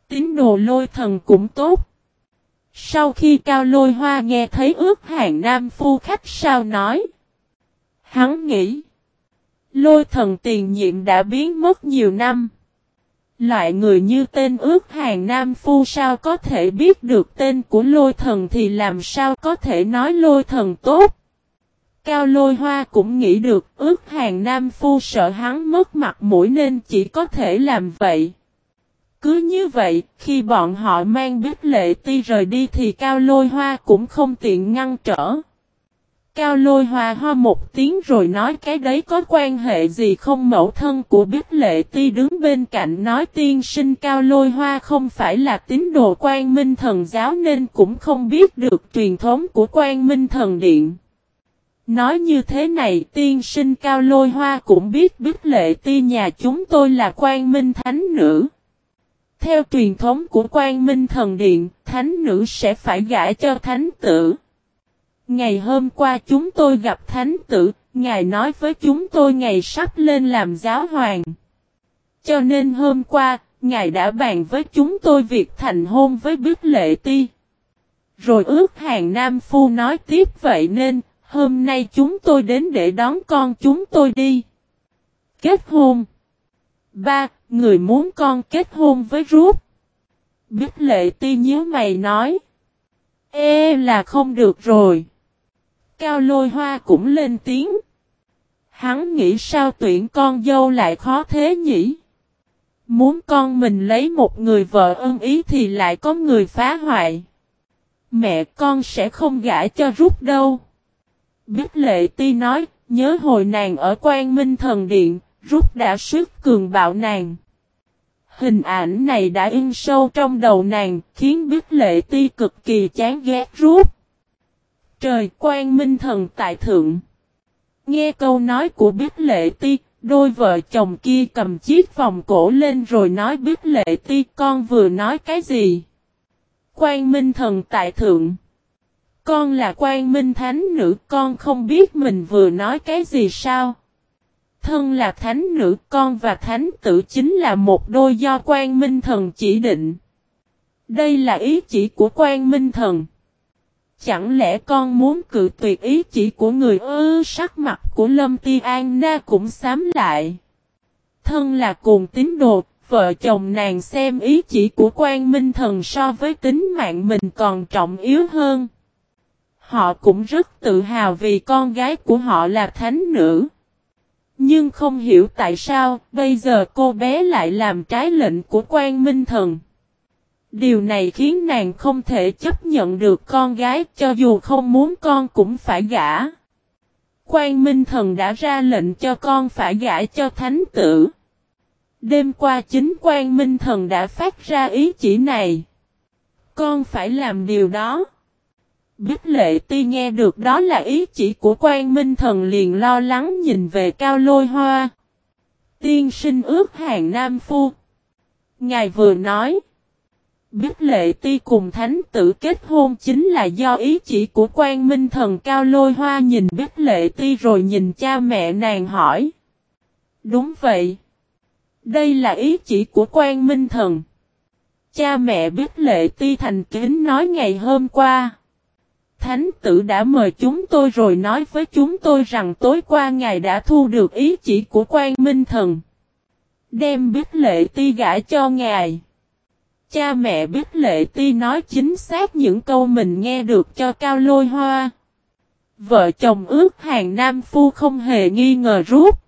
Tín đồ lôi thần cũng tốt. Sau khi cao lôi hoa nghe thấy ước hàng nam phu khách sao nói. Hắn nghĩ. Lôi thần tiền nhiệm đã biến mất nhiều năm. Loại người như tên ước hàng nam phu sao có thể biết được tên của lôi thần thì làm sao có thể nói lôi thần tốt. Cao lôi hoa cũng nghĩ được ước hàng nam phu sợ hắn mất mặt mũi nên chỉ có thể làm vậy. Cứ như vậy, khi bọn họ mang biết lệ ti rời đi thì cao lôi hoa cũng không tiện ngăn trở. Cao lôi hoa ho một tiếng rồi nói cái đấy có quan hệ gì không mẫu thân của Bích Lệ Ti đứng bên cạnh nói tiên sinh cao lôi hoa không phải là tín đồ quan minh thần giáo nên cũng không biết được truyền thống của quan minh thần điện. Nói như thế này tiên sinh cao lôi hoa cũng biết Bích Lệ Ti nhà chúng tôi là quan minh thánh nữ. Theo truyền thống của quan minh thần điện, thánh nữ sẽ phải gả cho thánh tử. Ngày hôm qua chúng tôi gặp thánh tử, ngài nói với chúng tôi ngày sắp lên làm giáo hoàng. Cho nên hôm qua, ngài đã bàn với chúng tôi việc thành hôn với Bích Lệ Ti. Rồi ước hàng Nam Phu nói tiếp vậy nên, hôm nay chúng tôi đến để đón con chúng tôi đi. Kết hôn. Ba, người muốn con kết hôn với Rút. Bích Lệ Ti nhớ mày nói. Ê là không được rồi. Cao lôi hoa cũng lên tiếng. Hắn nghĩ sao tuyển con dâu lại khó thế nhỉ? Muốn con mình lấy một người vợ ân ý thì lại có người phá hoại. Mẹ con sẽ không gả cho rút đâu. Biết lệ ti nói, nhớ hồi nàng ở quan minh thần điện, rút đã sức cường bạo nàng. Hình ảnh này đã in sâu trong đầu nàng, khiến biết lệ ti cực kỳ chán ghét rút. Trời quan minh thần tại thượng. Nghe câu nói của Biết Lệ Ti, đôi vợ chồng kia cầm chiếc vòng cổ lên rồi nói Biết Lệ Ti con vừa nói cái gì? Quan minh thần tại thượng. Con là quan minh thánh nữ con không biết mình vừa nói cái gì sao? Thân là thánh nữ con và thánh tử chính là một đôi do quan minh thần chỉ định. Đây là ý chỉ của quan minh thần. Chẳng lẽ con muốn cự tuyệt ý chỉ của người ư sắc mặt của Lâm Ti An Na cũng xám lại. thân là cùng tín đồ, vợ chồng nàng xem ý chỉ của quan minh thần so với tính mạng mình còn trọng yếu hơn. Họ cũng rất tự hào vì con gái của họ là thánh nữ. Nhưng không hiểu tại sao bây giờ cô bé lại làm trái lệnh của quan minh thần. Điều này khiến nàng không thể chấp nhận được con gái, cho dù không muốn con cũng phải gả. Quan Minh Thần đã ra lệnh cho con phải gả cho thánh tử. Đêm qua chính Quan Minh Thần đã phát ra ý chỉ này. Con phải làm điều đó. Bích lệ ti nghe được đó là ý chỉ của Quan Minh Thần liền lo lắng nhìn về cao lôi hoa. Tiên sinh ước hàng Nam Phu. Ngài vừa nói biết lệ ti cùng thánh tử kết hôn chính là do ý chỉ của quan minh thần cao lôi hoa nhìn biết lệ ti rồi nhìn cha mẹ nàng hỏi. Đúng vậy. Đây là ý chỉ của quan minh thần. Cha mẹ biết lệ ti thành kính nói ngày hôm qua. Thánh tử đã mời chúng tôi rồi nói với chúng tôi rằng tối qua ngài đã thu được ý chỉ của quan minh thần. Đem biết lệ ti gã cho ngài. Cha mẹ biết lệ ti nói chính xác những câu mình nghe được cho cao lôi hoa. Vợ chồng ước hàng nam phu không hề nghi ngờ rút.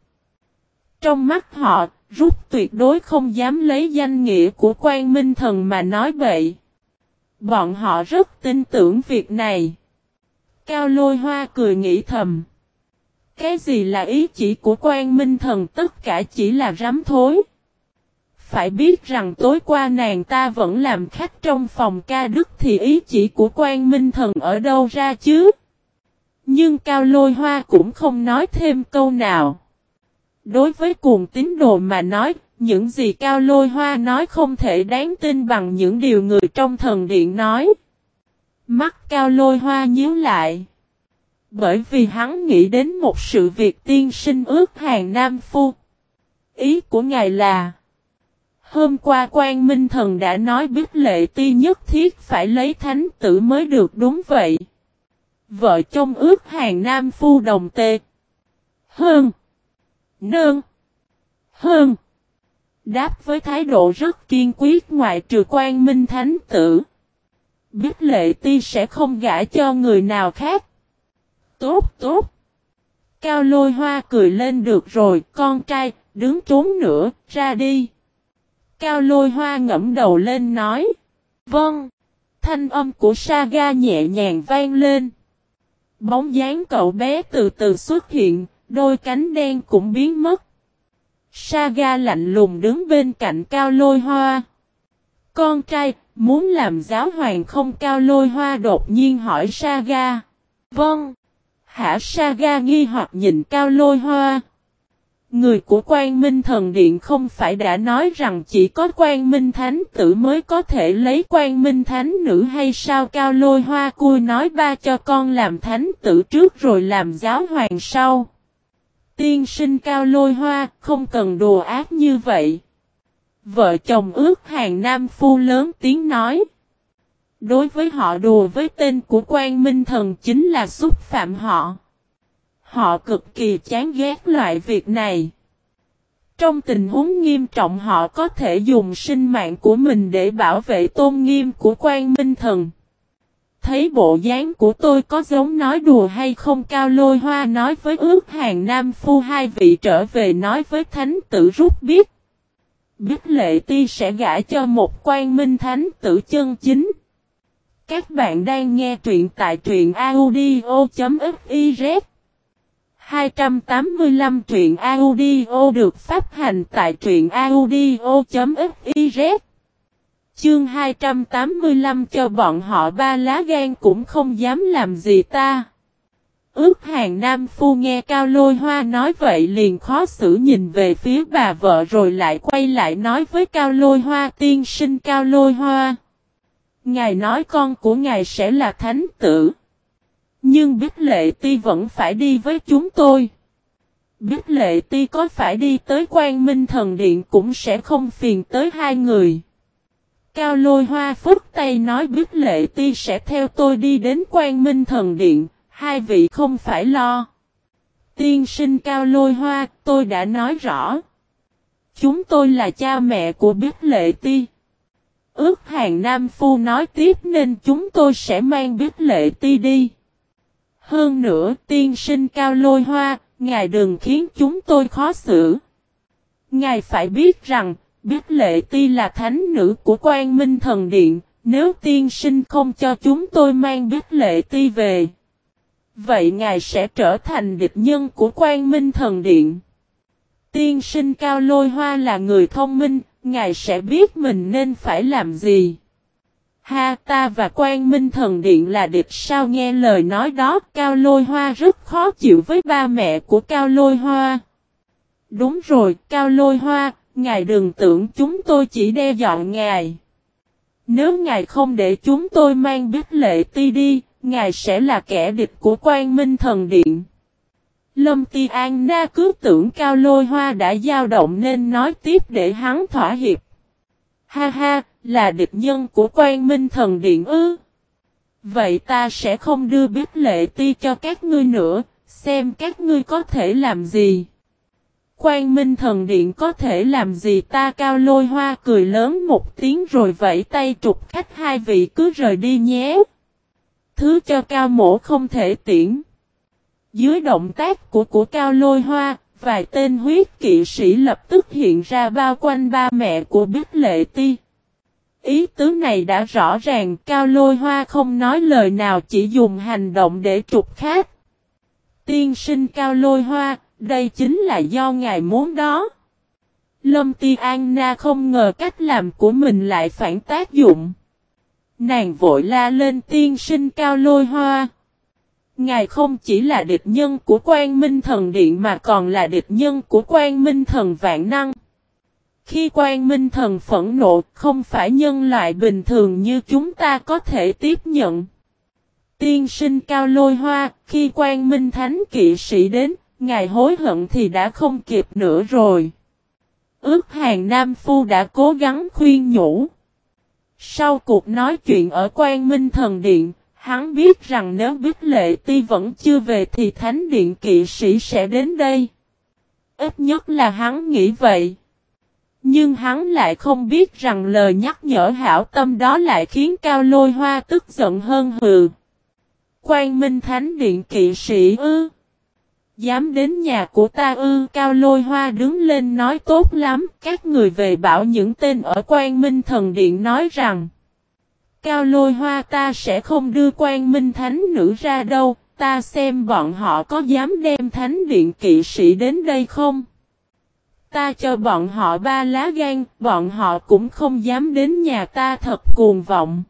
Trong mắt họ, rút tuyệt đối không dám lấy danh nghĩa của quan minh thần mà nói bậy. Bọn họ rất tin tưởng việc này. Cao lôi hoa cười nghĩ thầm. Cái gì là ý chỉ của quan minh thần tất cả chỉ là rắm thối. Phải biết rằng tối qua nàng ta vẫn làm khách trong phòng ca đức thì ý chỉ của quan minh thần ở đâu ra chứ? Nhưng Cao Lôi Hoa cũng không nói thêm câu nào. Đối với cuồng tín đồ mà nói, những gì Cao Lôi Hoa nói không thể đáng tin bằng những điều người trong thần điện nói. Mắt Cao Lôi Hoa nhíu lại. Bởi vì hắn nghĩ đến một sự việc tiên sinh ước hàng Nam Phu. Ý của ngài là Hôm qua quan minh thần đã nói biết lệ ti nhất thiết phải lấy thánh tử mới được đúng vậy. Vợ chồng ước hàng nam phu đồng tê. Hơn. Nơn. Hơn. Đáp với thái độ rất kiên quyết ngoại trừ quan minh thánh tử. Biết lệ ti sẽ không gả cho người nào khác. Tốt tốt. Cao lôi hoa cười lên được rồi, con trai, đứng trốn nữa, ra đi. Cao lôi hoa ngẫm đầu lên nói. Vâng. Thanh âm của Saga nhẹ nhàng vang lên. Bóng dáng cậu bé từ từ xuất hiện, đôi cánh đen cũng biến mất. Saga lạnh lùng đứng bên cạnh cao lôi hoa. Con trai, muốn làm giáo hoàng không cao lôi hoa đột nhiên hỏi Saga. Vâng. Hả Saga nghi hoặc nhìn cao lôi hoa. Người của quan minh thần điện không phải đã nói rằng chỉ có quan minh thánh tử mới có thể lấy quan minh thánh nữ hay sao cao lôi hoa cui nói ba cho con làm thánh tử trước rồi làm giáo hoàng sau. Tiên sinh cao lôi hoa, không cần đùa ác như vậy. Vợ chồng ước hàng nam phu lớn tiếng nói. Đối với họ, đùa với tên của quan minh thần chính là xúc phạm họ. Họ cực kỳ chán ghét loại việc này. Trong tình huống nghiêm trọng họ có thể dùng sinh mạng của mình để bảo vệ tôn nghiêm của quan minh thần. Thấy bộ dáng của tôi có giống nói đùa hay không cao lôi hoa nói với ước hàng nam phu hai vị trở về nói với thánh tử rút biết. Biết lệ ti sẽ gả cho một quan minh thánh tử chân chính. Các bạn đang nghe truyện tại truyện audio.fif 285 truyện audio được phát hành tại truyện audio.fiz Chương 285 cho bọn họ ba lá gan cũng không dám làm gì ta. Ước hàng Nam Phu nghe Cao Lôi Hoa nói vậy liền khó xử nhìn về phía bà vợ rồi lại quay lại nói với Cao Lôi Hoa, tiên sinh Cao Lôi Hoa. Ngài nói con của ngài sẽ là thánh tử. Nhưng Bích Lệ Ti vẫn phải đi với chúng tôi. Bích Lệ Ti có phải đi tới quan minh thần điện cũng sẽ không phiền tới hai người. Cao lôi hoa phúc tay nói Bích Lệ Ti sẽ theo tôi đi đến quan minh thần điện, hai vị không phải lo. Tiên sinh cao lôi hoa, tôi đã nói rõ. Chúng tôi là cha mẹ của Biết Lệ Ti. Ước hàng Nam Phu nói tiếp nên chúng tôi sẽ mang Biết Lệ Ti đi. Hơn nữa tiên sinh cao lôi hoa, ngài đừng khiến chúng tôi khó xử. Ngài phải biết rằng, Biết Lệ Ti là thánh nữ của quan minh thần điện, nếu tiên sinh không cho chúng tôi mang Biết Lệ Ti về. Vậy ngài sẽ trở thành địch nhân của quan minh thần điện. Tiên sinh cao lôi hoa là người thông minh, ngài sẽ biết mình nên phải làm gì. Ha ta và quan minh thần điện là địch sao nghe lời nói đó cao lôi hoa rất khó chịu với ba mẹ của cao lôi hoa. Đúng rồi cao lôi hoa, ngài đừng tưởng chúng tôi chỉ đe dọa ngài. Nếu ngài không để chúng tôi mang biết lệ ti đi, ngài sẽ là kẻ địch của quan minh thần điện. Lâm Ti An Na cứ tưởng cao lôi hoa đã dao động nên nói tiếp để hắn thỏa hiệp. Ha ha, là địch nhân của quan minh thần điện ư. Vậy ta sẽ không đưa biết lệ ti cho các ngươi nữa, xem các ngươi có thể làm gì. Quan minh thần điện có thể làm gì ta cao lôi hoa cười lớn một tiếng rồi vẫy tay trục khách hai vị cứ rời đi nhé. Thứ cho cao mổ không thể tiễn. Dưới động tác của của cao lôi hoa, vài tên huyết kỵ sĩ lập tức hiện ra bao quanh ba mẹ của Bích Lệ Ti. Ý tứ này đã rõ ràng, cao lôi hoa không nói lời nào chỉ dùng hành động để trục khác. Tiên sinh cao lôi hoa, đây chính là do ngài muốn đó. Lâm Ti An Na không ngờ cách làm của mình lại phản tác dụng. Nàng vội la lên tiên sinh cao lôi hoa. Ngài không chỉ là địch nhân của quan minh thần điện mà còn là địch nhân của quan minh thần vạn năng. Khi quan minh thần phẫn nộ không phải nhân loại bình thường như chúng ta có thể tiếp nhận. Tiên sinh cao lôi hoa, khi quan minh thánh kỵ sĩ đến, ngài hối hận thì đã không kịp nữa rồi. Ước hàng Nam Phu đã cố gắng khuyên nhủ. Sau cuộc nói chuyện ở quan minh thần điện, Hắn biết rằng nếu biết lệ ti vẫn chưa về thì thánh điện kỵ sĩ sẽ đến đây. Ít nhất là hắn nghĩ vậy. Nhưng hắn lại không biết rằng lời nhắc nhở hảo tâm đó lại khiến cao lôi hoa tức giận hơn hừ. Quan minh thánh điện kỵ sĩ ư. Dám đến nhà của ta ư cao lôi hoa đứng lên nói tốt lắm. Các người về bảo những tên ở quan minh thần điện nói rằng. Cao lôi hoa ta sẽ không đưa quan minh thánh nữ ra đâu, ta xem bọn họ có dám đem thánh điện kỵ sĩ đến đây không? Ta cho bọn họ ba lá gan, bọn họ cũng không dám đến nhà ta thật cuồng vọng.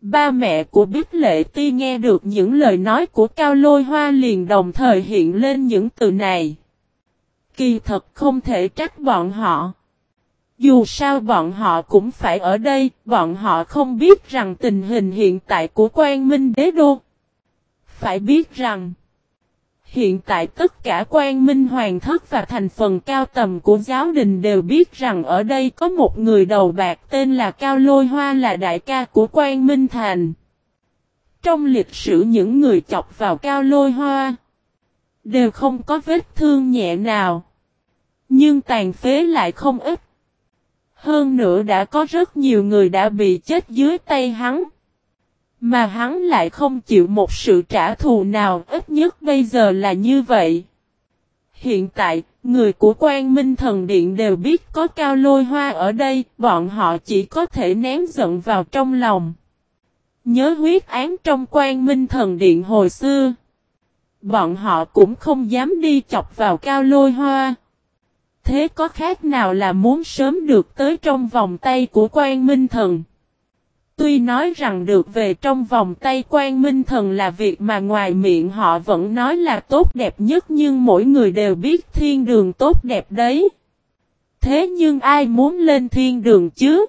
Ba mẹ của Bích Lệ Ti nghe được những lời nói của Cao Lôi Hoa liền đồng thời hiện lên những từ này. Kỳ thật không thể trách bọn họ. Dù sao bọn họ cũng phải ở đây, bọn họ không biết rằng tình hình hiện tại của quan minh đế đô. Phải biết rằng, hiện tại tất cả quan minh hoàng thất và thành phần cao tầm của giáo đình đều biết rằng ở đây có một người đầu bạc tên là Cao Lôi Hoa là đại ca của quan minh thành. Trong lịch sử những người chọc vào Cao Lôi Hoa, đều không có vết thương nhẹ nào. Nhưng tàn phế lại không ít. Hơn nữa đã có rất nhiều người đã bị chết dưới tay hắn. Mà hắn lại không chịu một sự trả thù nào ít nhất bây giờ là như vậy. Hiện tại, người của quan minh thần điện đều biết có cao lôi hoa ở đây, bọn họ chỉ có thể nén giận vào trong lòng. Nhớ huyết án trong quan minh thần điện hồi xưa. Bọn họ cũng không dám đi chọc vào cao lôi hoa. Thế có khác nào là muốn sớm được tới trong vòng tay của quan minh thần? Tuy nói rằng được về trong vòng tay quan minh thần là việc mà ngoài miệng họ vẫn nói là tốt đẹp nhất nhưng mỗi người đều biết thiên đường tốt đẹp đấy. Thế nhưng ai muốn lên thiên đường chứ?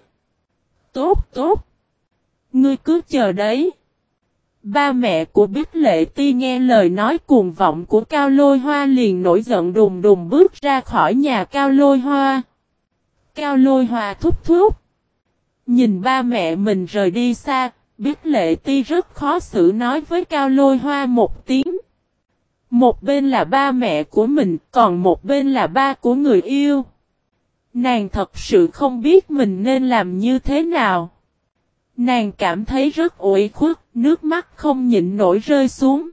Tốt tốt. Ngươi cứ chờ đấy. Ba mẹ của Bích Lệ Ti nghe lời nói cuồng vọng của Cao Lôi Hoa liền nổi giận đùng đùng bước ra khỏi nhà Cao Lôi Hoa. Cao Lôi Hoa thúc thúc. Nhìn ba mẹ mình rời đi xa, Bích Lệ Ti rất khó xử nói với Cao Lôi Hoa một tiếng. Một bên là ba mẹ của mình, còn một bên là ba của người yêu. Nàng thật sự không biết mình nên làm như thế nào. Nàng cảm thấy rất ủi khuất, nước mắt không nhịn nổi rơi xuống.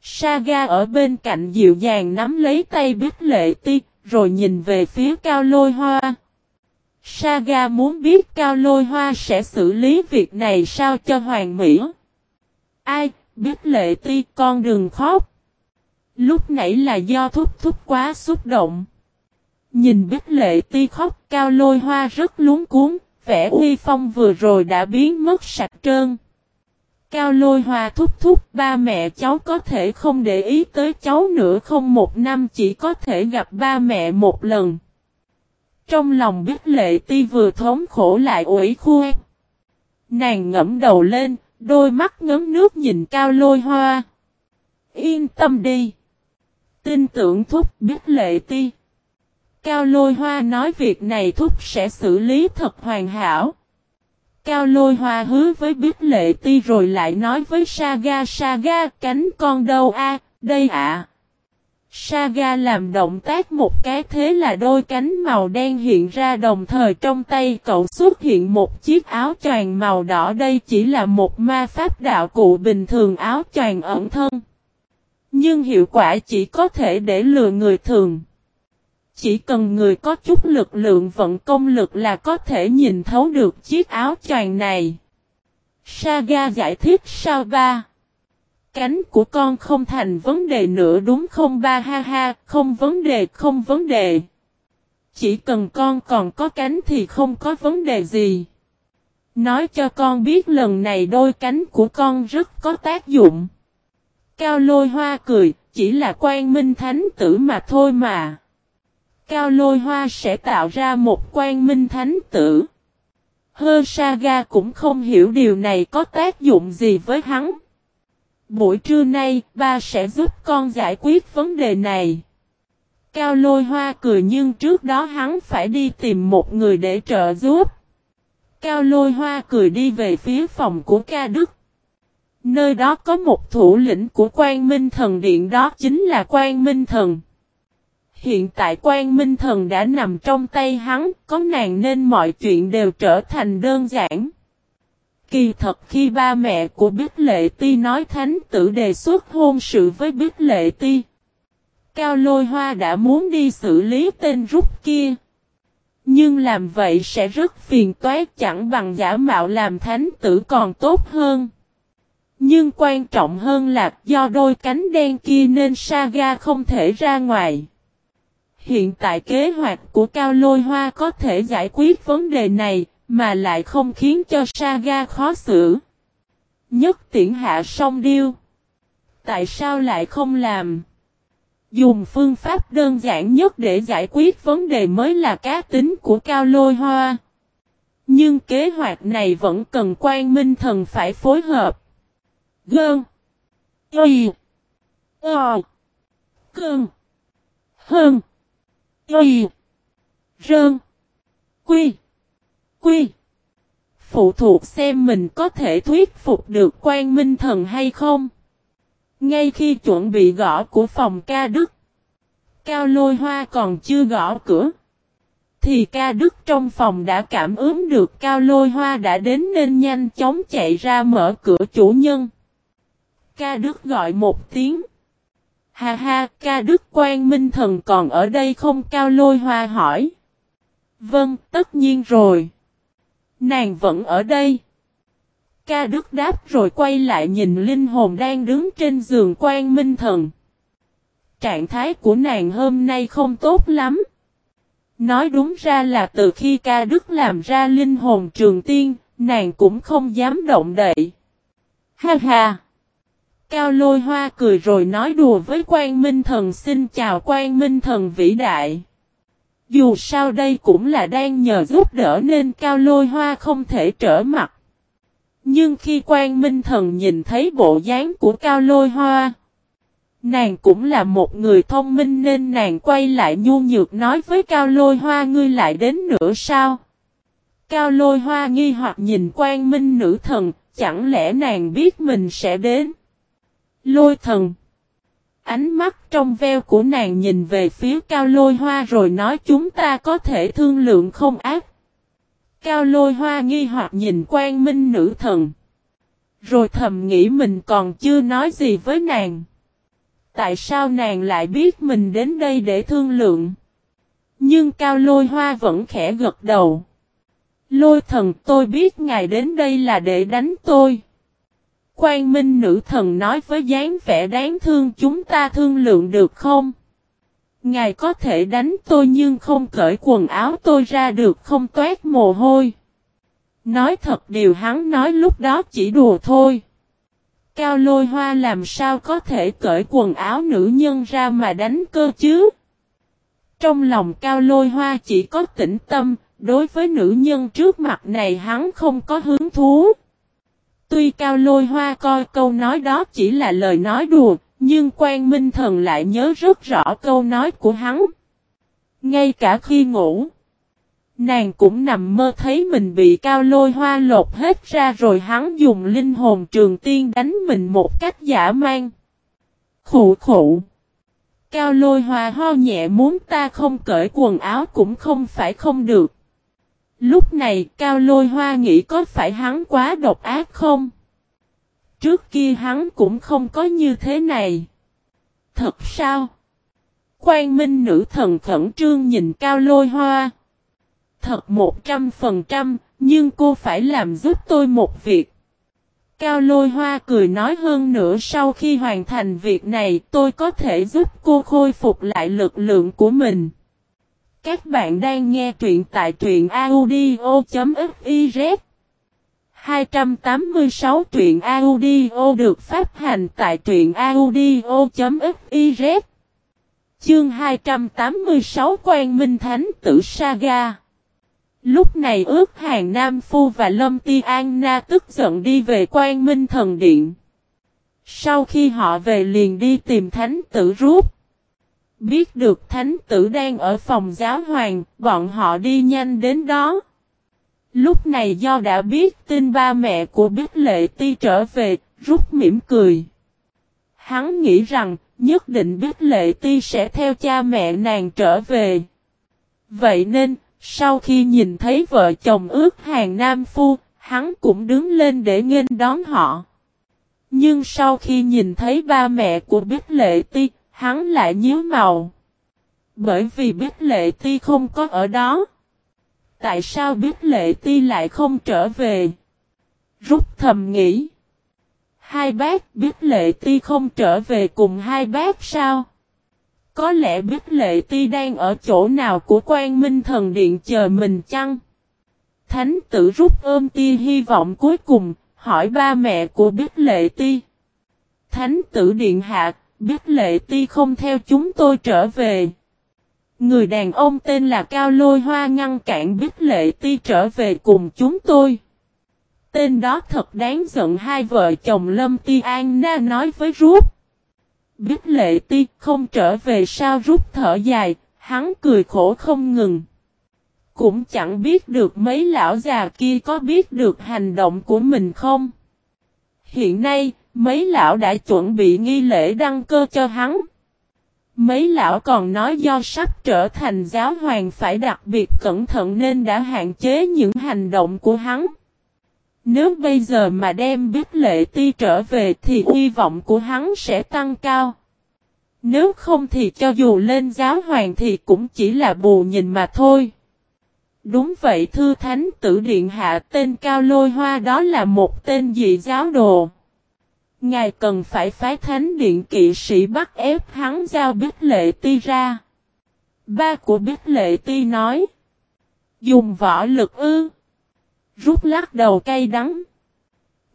Saga ở bên cạnh dịu dàng nắm lấy tay Bích lệ ti, rồi nhìn về phía cao lôi hoa. Saga muốn biết cao lôi hoa sẽ xử lý việc này sao cho hoàn mỹ. Ai, Bích lệ ti con đừng khóc. Lúc nãy là do thúc thúc quá xúc động. Nhìn Bích lệ ti khóc cao lôi hoa rất luống cuốn, vẻ uy phong vừa rồi đã biến mất sạch trơn. Cao lôi hoa thúc thúc ba mẹ cháu có thể không để ý tới cháu nữa không một năm chỉ có thể gặp ba mẹ một lần. Trong lòng biết lệ ti vừa thống khổ lại ủy khuê. Nàng ngẫm đầu lên, đôi mắt ngấm nước nhìn cao lôi hoa. Yên tâm đi. Tin tưởng thúc biết lệ ti. Cao lôi hoa nói việc này thúc sẽ xử lý thật hoàn hảo. Cao lôi hoa hứa với biết lệ ti rồi lại nói với Saga Saga, cánh con đâu a đây ạ. Saga làm động tác một cái thế là đôi cánh màu đen hiện ra đồng thời trong tay cậu xuất hiện một chiếc áo choàng màu đỏ đây chỉ là một ma pháp đạo cụ bình thường, áo choàng ẩn thân. Nhưng hiệu quả chỉ có thể để lừa người thường. Chỉ cần người có chút lực lượng vận công lực là có thể nhìn thấu được chiếc áo choàng này. Saga giải thích sao ba? Cánh của con không thành vấn đề nữa đúng không ba ha ha, không vấn đề không vấn đề. Chỉ cần con còn có cánh thì không có vấn đề gì. Nói cho con biết lần này đôi cánh của con rất có tác dụng. Cao lôi hoa cười, chỉ là quan minh thánh tử mà thôi mà. Cao lôi hoa sẽ tạo ra một quan minh thánh tử. Hơ Saga cũng không hiểu điều này có tác dụng gì với hắn. Buổi trưa nay, ba sẽ giúp con giải quyết vấn đề này. Cao lôi hoa cười nhưng trước đó hắn phải đi tìm một người để trợ giúp. Cao lôi hoa cười đi về phía phòng của ca đức. Nơi đó có một thủ lĩnh của quan minh thần điện đó chính là quan minh thần. Hiện tại quan minh thần đã nằm trong tay hắn, có nàng nên mọi chuyện đều trở thành đơn giản. Kỳ thật khi ba mẹ của Bích Lệ Ti nói thánh tử đề xuất hôn sự với Bích Lệ Ti. Cao Lôi Hoa đã muốn đi xử lý tên rút kia. Nhưng làm vậy sẽ rất phiền toái chẳng bằng giả mạo làm thánh tử còn tốt hơn. Nhưng quan trọng hơn là do đôi cánh đen kia nên Saga không thể ra ngoài. Hiện tại kế hoạch của Cao Lôi Hoa có thể giải quyết vấn đề này, mà lại không khiến cho Saga khó xử. Nhất tiễn hạ song điêu. Tại sao lại không làm? Dùng phương pháp đơn giản nhất để giải quyết vấn đề mới là cá tính của Cao Lôi Hoa. Nhưng kế hoạch này vẫn cần quan minh thần phải phối hợp. Gơn. Y. Ờ. Cơn. Hơn. Y. Rơn. Quy. Quy. Phụ thuộc xem mình có thể thuyết phục được quan minh thần hay không. Ngay khi chuẩn bị gõ của phòng ca đức. Cao lôi hoa còn chưa gõ cửa. Thì ca đức trong phòng đã cảm ứng được cao lôi hoa đã đến nên nhanh chóng chạy ra mở cửa chủ nhân. Ca đức gọi một tiếng. Ha ha, ca đức quan minh thần còn ở đây không cao lôi hoa hỏi. Vâng, tất nhiên rồi. Nàng vẫn ở đây. Ca đức đáp rồi quay lại nhìn linh hồn đang đứng trên giường quan minh thần. Trạng thái của nàng hôm nay không tốt lắm. Nói đúng ra là từ khi ca đức làm ra linh hồn trường tiên, nàng cũng không dám động đậy. Ha ha! Cao lôi hoa cười rồi nói đùa với quan minh thần xin chào quan minh thần vĩ đại. Dù sao đây cũng là đang nhờ giúp đỡ nên cao lôi hoa không thể trở mặt. Nhưng khi quan minh thần nhìn thấy bộ dáng của cao lôi hoa. Nàng cũng là một người thông minh nên nàng quay lại nhu nhược nói với cao lôi hoa ngươi lại đến nữa sao? Cao lôi hoa nghi hoặc nhìn quan minh nữ thần, chẳng lẽ nàng biết mình sẽ đến? Lôi thần. Ánh mắt trong veo của nàng nhìn về phía cao lôi hoa rồi nói chúng ta có thể thương lượng không ác. Cao lôi hoa nghi hoặc nhìn quan minh nữ thần. Rồi thầm nghĩ mình còn chưa nói gì với nàng. Tại sao nàng lại biết mình đến đây để thương lượng? Nhưng cao lôi hoa vẫn khẽ gật đầu. Lôi thần, tôi biết ngài đến đây là để đánh tôi. Quan minh nữ thần nói với dáng vẻ đáng thương chúng ta thương lượng được không? Ngài có thể đánh tôi nhưng không cởi quần áo tôi ra được không toát mồ hôi. Nói thật điều hắn nói lúc đó chỉ đùa thôi. Cao lôi hoa làm sao có thể cởi quần áo nữ nhân ra mà đánh cơ chứ? Trong lòng cao lôi hoa chỉ có tĩnh tâm, đối với nữ nhân trước mặt này hắn không có hứng thú. Tuy cao lôi hoa coi câu nói đó chỉ là lời nói đùa, nhưng quan minh thần lại nhớ rất rõ câu nói của hắn. Ngay cả khi ngủ, nàng cũng nằm mơ thấy mình bị cao lôi hoa lột hết ra rồi hắn dùng linh hồn trường tiên đánh mình một cách giả mang. Khủ khủ. Cao lôi hoa ho nhẹ muốn ta không cởi quần áo cũng không phải không được. Lúc này cao lôi hoa nghĩ có phải hắn quá độc ác không? Trước kia hắn cũng không có như thế này. Thật sao? Quan minh nữ thần khẩn trương nhìn cao lôi hoa. Thật một trăm phần trăm, nhưng cô phải làm giúp tôi một việc. Cao lôi hoa cười nói hơn nữa sau khi hoàn thành việc này tôi có thể giúp cô khôi phục lại lực lượng của mình. Các bạn đang nghe truyện tại truyện audio.fiz 286 truyện audio được phát hành tại truyện audio.fiz Chương 286 Quan Minh Thánh Tử Saga Lúc này ước hàng Nam Phu và Lâm Ti An Na tức giận đi về Quan Minh Thần Điện. Sau khi họ về liền đi tìm Thánh Tử rút. Biết được Thánh Tử đang ở phòng giáo hoàng, bọn họ đi nhanh đến đó. Lúc này do đã biết tin ba mẹ của Bích Lệ Ti trở về, rút mỉm cười. Hắn nghĩ rằng, nhất định Bích Lệ Ti sẽ theo cha mẹ nàng trở về. Vậy nên, sau khi nhìn thấy vợ chồng ước hàng Nam Phu, hắn cũng đứng lên để nghênh đón họ. Nhưng sau khi nhìn thấy ba mẹ của Bích Lệ Ti, hắn lại nhíu màu. Bởi vì biết Lệ Ti không có ở đó. Tại sao biết Lệ Ti lại không trở về? Rút thầm nghĩ. Hai bác biết Lệ Ti không trở về cùng hai bác sao? Có lẽ biết Lệ Ti đang ở chỗ nào của quan minh thần điện chờ mình chăng? Thánh tử rút ôm ti hy vọng cuối cùng, hỏi ba mẹ của biết Lệ Ti. Thánh tử điện hạ, Bích Lệ Ti không theo chúng tôi trở về. Người đàn ông tên là Cao Lôi Hoa ngăn cản Bích Lệ Ti trở về cùng chúng tôi. Tên đó thật đáng giận hai vợ chồng Lâm Ti An Na nói với Rút. Bích Lệ Ti không trở về sao rút thở dài, hắn cười khổ không ngừng. Cũng chẳng biết được mấy lão già kia có biết được hành động của mình không. Hiện nay, mấy lão đã chuẩn bị nghi lễ đăng cơ cho hắn. Mấy lão còn nói do sắp trở thành giáo hoàng phải đặc biệt cẩn thận nên đã hạn chế những hành động của hắn. Nếu bây giờ mà đem biết lệ ti trở về thì hy vọng của hắn sẽ tăng cao. Nếu không thì cho dù lên giáo hoàng thì cũng chỉ là bù nhìn mà thôi. Đúng vậy, thư thánh tử điện hạ tên cao lôi hoa đó là một tên dị giáo đồ. Ngài cần phải phái thánh điện kỵ sĩ bắt ép hắn giao Bích Lệ Ti ra. Ba của Bích Lệ Ti nói. Dùng võ lực ư. Rút lắc đầu cay đắng.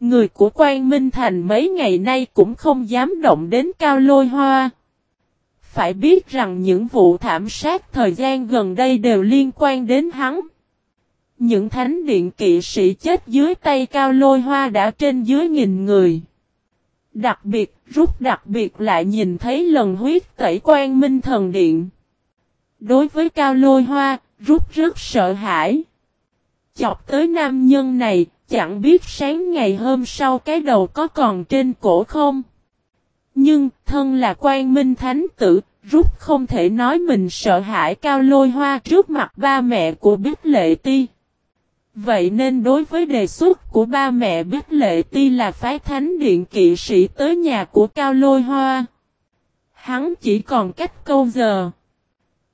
Người của quan Minh Thành mấy ngày nay cũng không dám động đến cao lôi hoa. Phải biết rằng những vụ thảm sát thời gian gần đây đều liên quan đến hắn. Những thánh điện kỵ sĩ chết dưới tay cao lôi hoa đã trên dưới nghìn người. Đặc biệt, rút đặc biệt lại nhìn thấy lần huyết tẩy quan minh thần điện. Đối với cao lôi hoa, rút rất sợ hãi. Chọc tới nam nhân này, chẳng biết sáng ngày hôm sau cái đầu có còn trên cổ không. Nhưng thân là quan minh thánh tử, rút không thể nói mình sợ hãi cao lôi hoa trước mặt ba mẹ của Bích Lệ Ti. Vậy nên đối với đề xuất của ba mẹ Bích Lệ Ti là phái thánh điện kỵ sĩ tới nhà của Cao Lôi Hoa. Hắn chỉ còn cách câu giờ.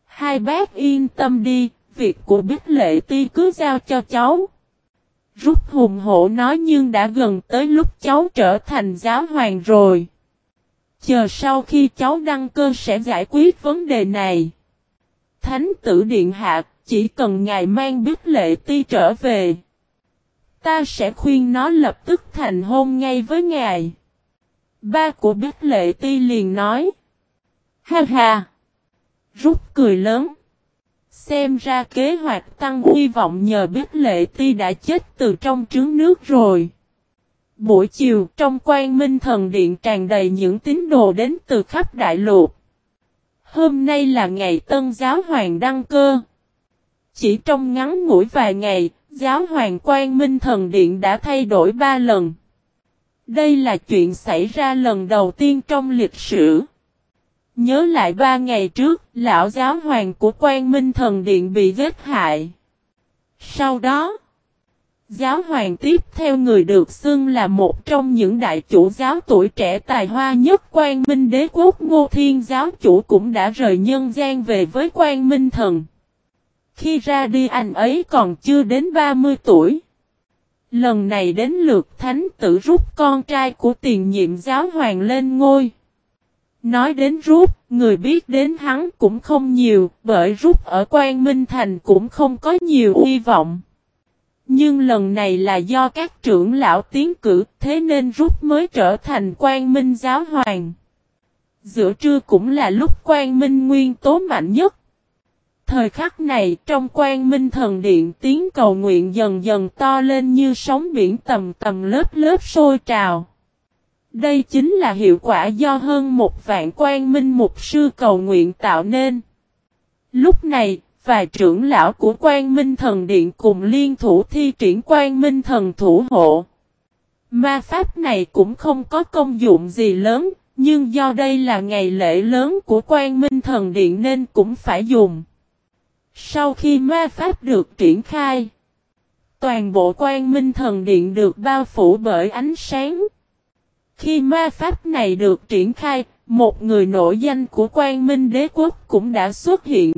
Hai bác yên tâm đi, việc của Bích Lệ Ti cứ giao cho cháu. Rút hùng hổ nói nhưng đã gần tới lúc cháu trở thành giáo hoàng rồi. Chờ sau khi cháu đăng cơ sẽ giải quyết vấn đề này. Thánh tử điện hạ, chỉ cần ngài mang biết lệ ti trở về. Ta sẽ khuyên nó lập tức thành hôn ngay với ngài. Ba của biết lệ ti liền nói. Ha ha! Rút cười lớn. Xem ra kế hoạch tăng hy vọng nhờ biết lệ ti đã chết từ trong trứng nước rồi. Buổi chiều trong quan minh thần điện tràn đầy những tín đồ đến từ khắp đại lục. Hôm nay là ngày tân giáo hoàng đăng cơ. Chỉ trong ngắn ngủi vài ngày, giáo hoàng quan minh thần điện đã thay đổi ba lần. Đây là chuyện xảy ra lần đầu tiên trong lịch sử. Nhớ lại ba ngày trước, lão giáo hoàng của quan minh thần điện bị giết hại. Sau đó, giáo hoàng tiếp theo người được xưng là một trong những đại chủ giáo tuổi trẻ tài hoa nhất quan minh đế quốc ngô thiên giáo chủ cũng đã rời nhân gian về với quan minh thần. Khi ra đi anh ấy còn chưa đến 30 tuổi. Lần này đến lượt thánh tử rút con trai của tiền nhiệm giáo hoàng lên ngôi. Nói đến rút, người biết đến hắn cũng không nhiều, bởi rút ở Quan Minh Thành cũng không có nhiều hy vọng. Nhưng lần này là do các trưởng lão tiến cử, thế nên rút mới trở thành Quan Minh giáo hoàng. Giữa trưa cũng là lúc Quan Minh nguyên tố mạnh nhất. Thời khắc này trong quan minh thần điện tiếng cầu nguyện dần dần to lên như sóng biển tầm tầm lớp lớp sôi trào. Đây chính là hiệu quả do hơn một vạn quan minh mục sư cầu nguyện tạo nên. Lúc này, vài trưởng lão của quan minh thần điện cùng liên thủ thi triển quan minh thần thủ hộ. Ma pháp này cũng không có công dụng gì lớn, nhưng do đây là ngày lễ lớn của quan minh thần điện nên cũng phải dùng. Sau khi ma pháp được triển khai, toàn bộ quan minh thần điện được bao phủ bởi ánh sáng. Khi ma pháp này được triển khai, một người nổi danh của quan minh đế quốc cũng đã xuất hiện.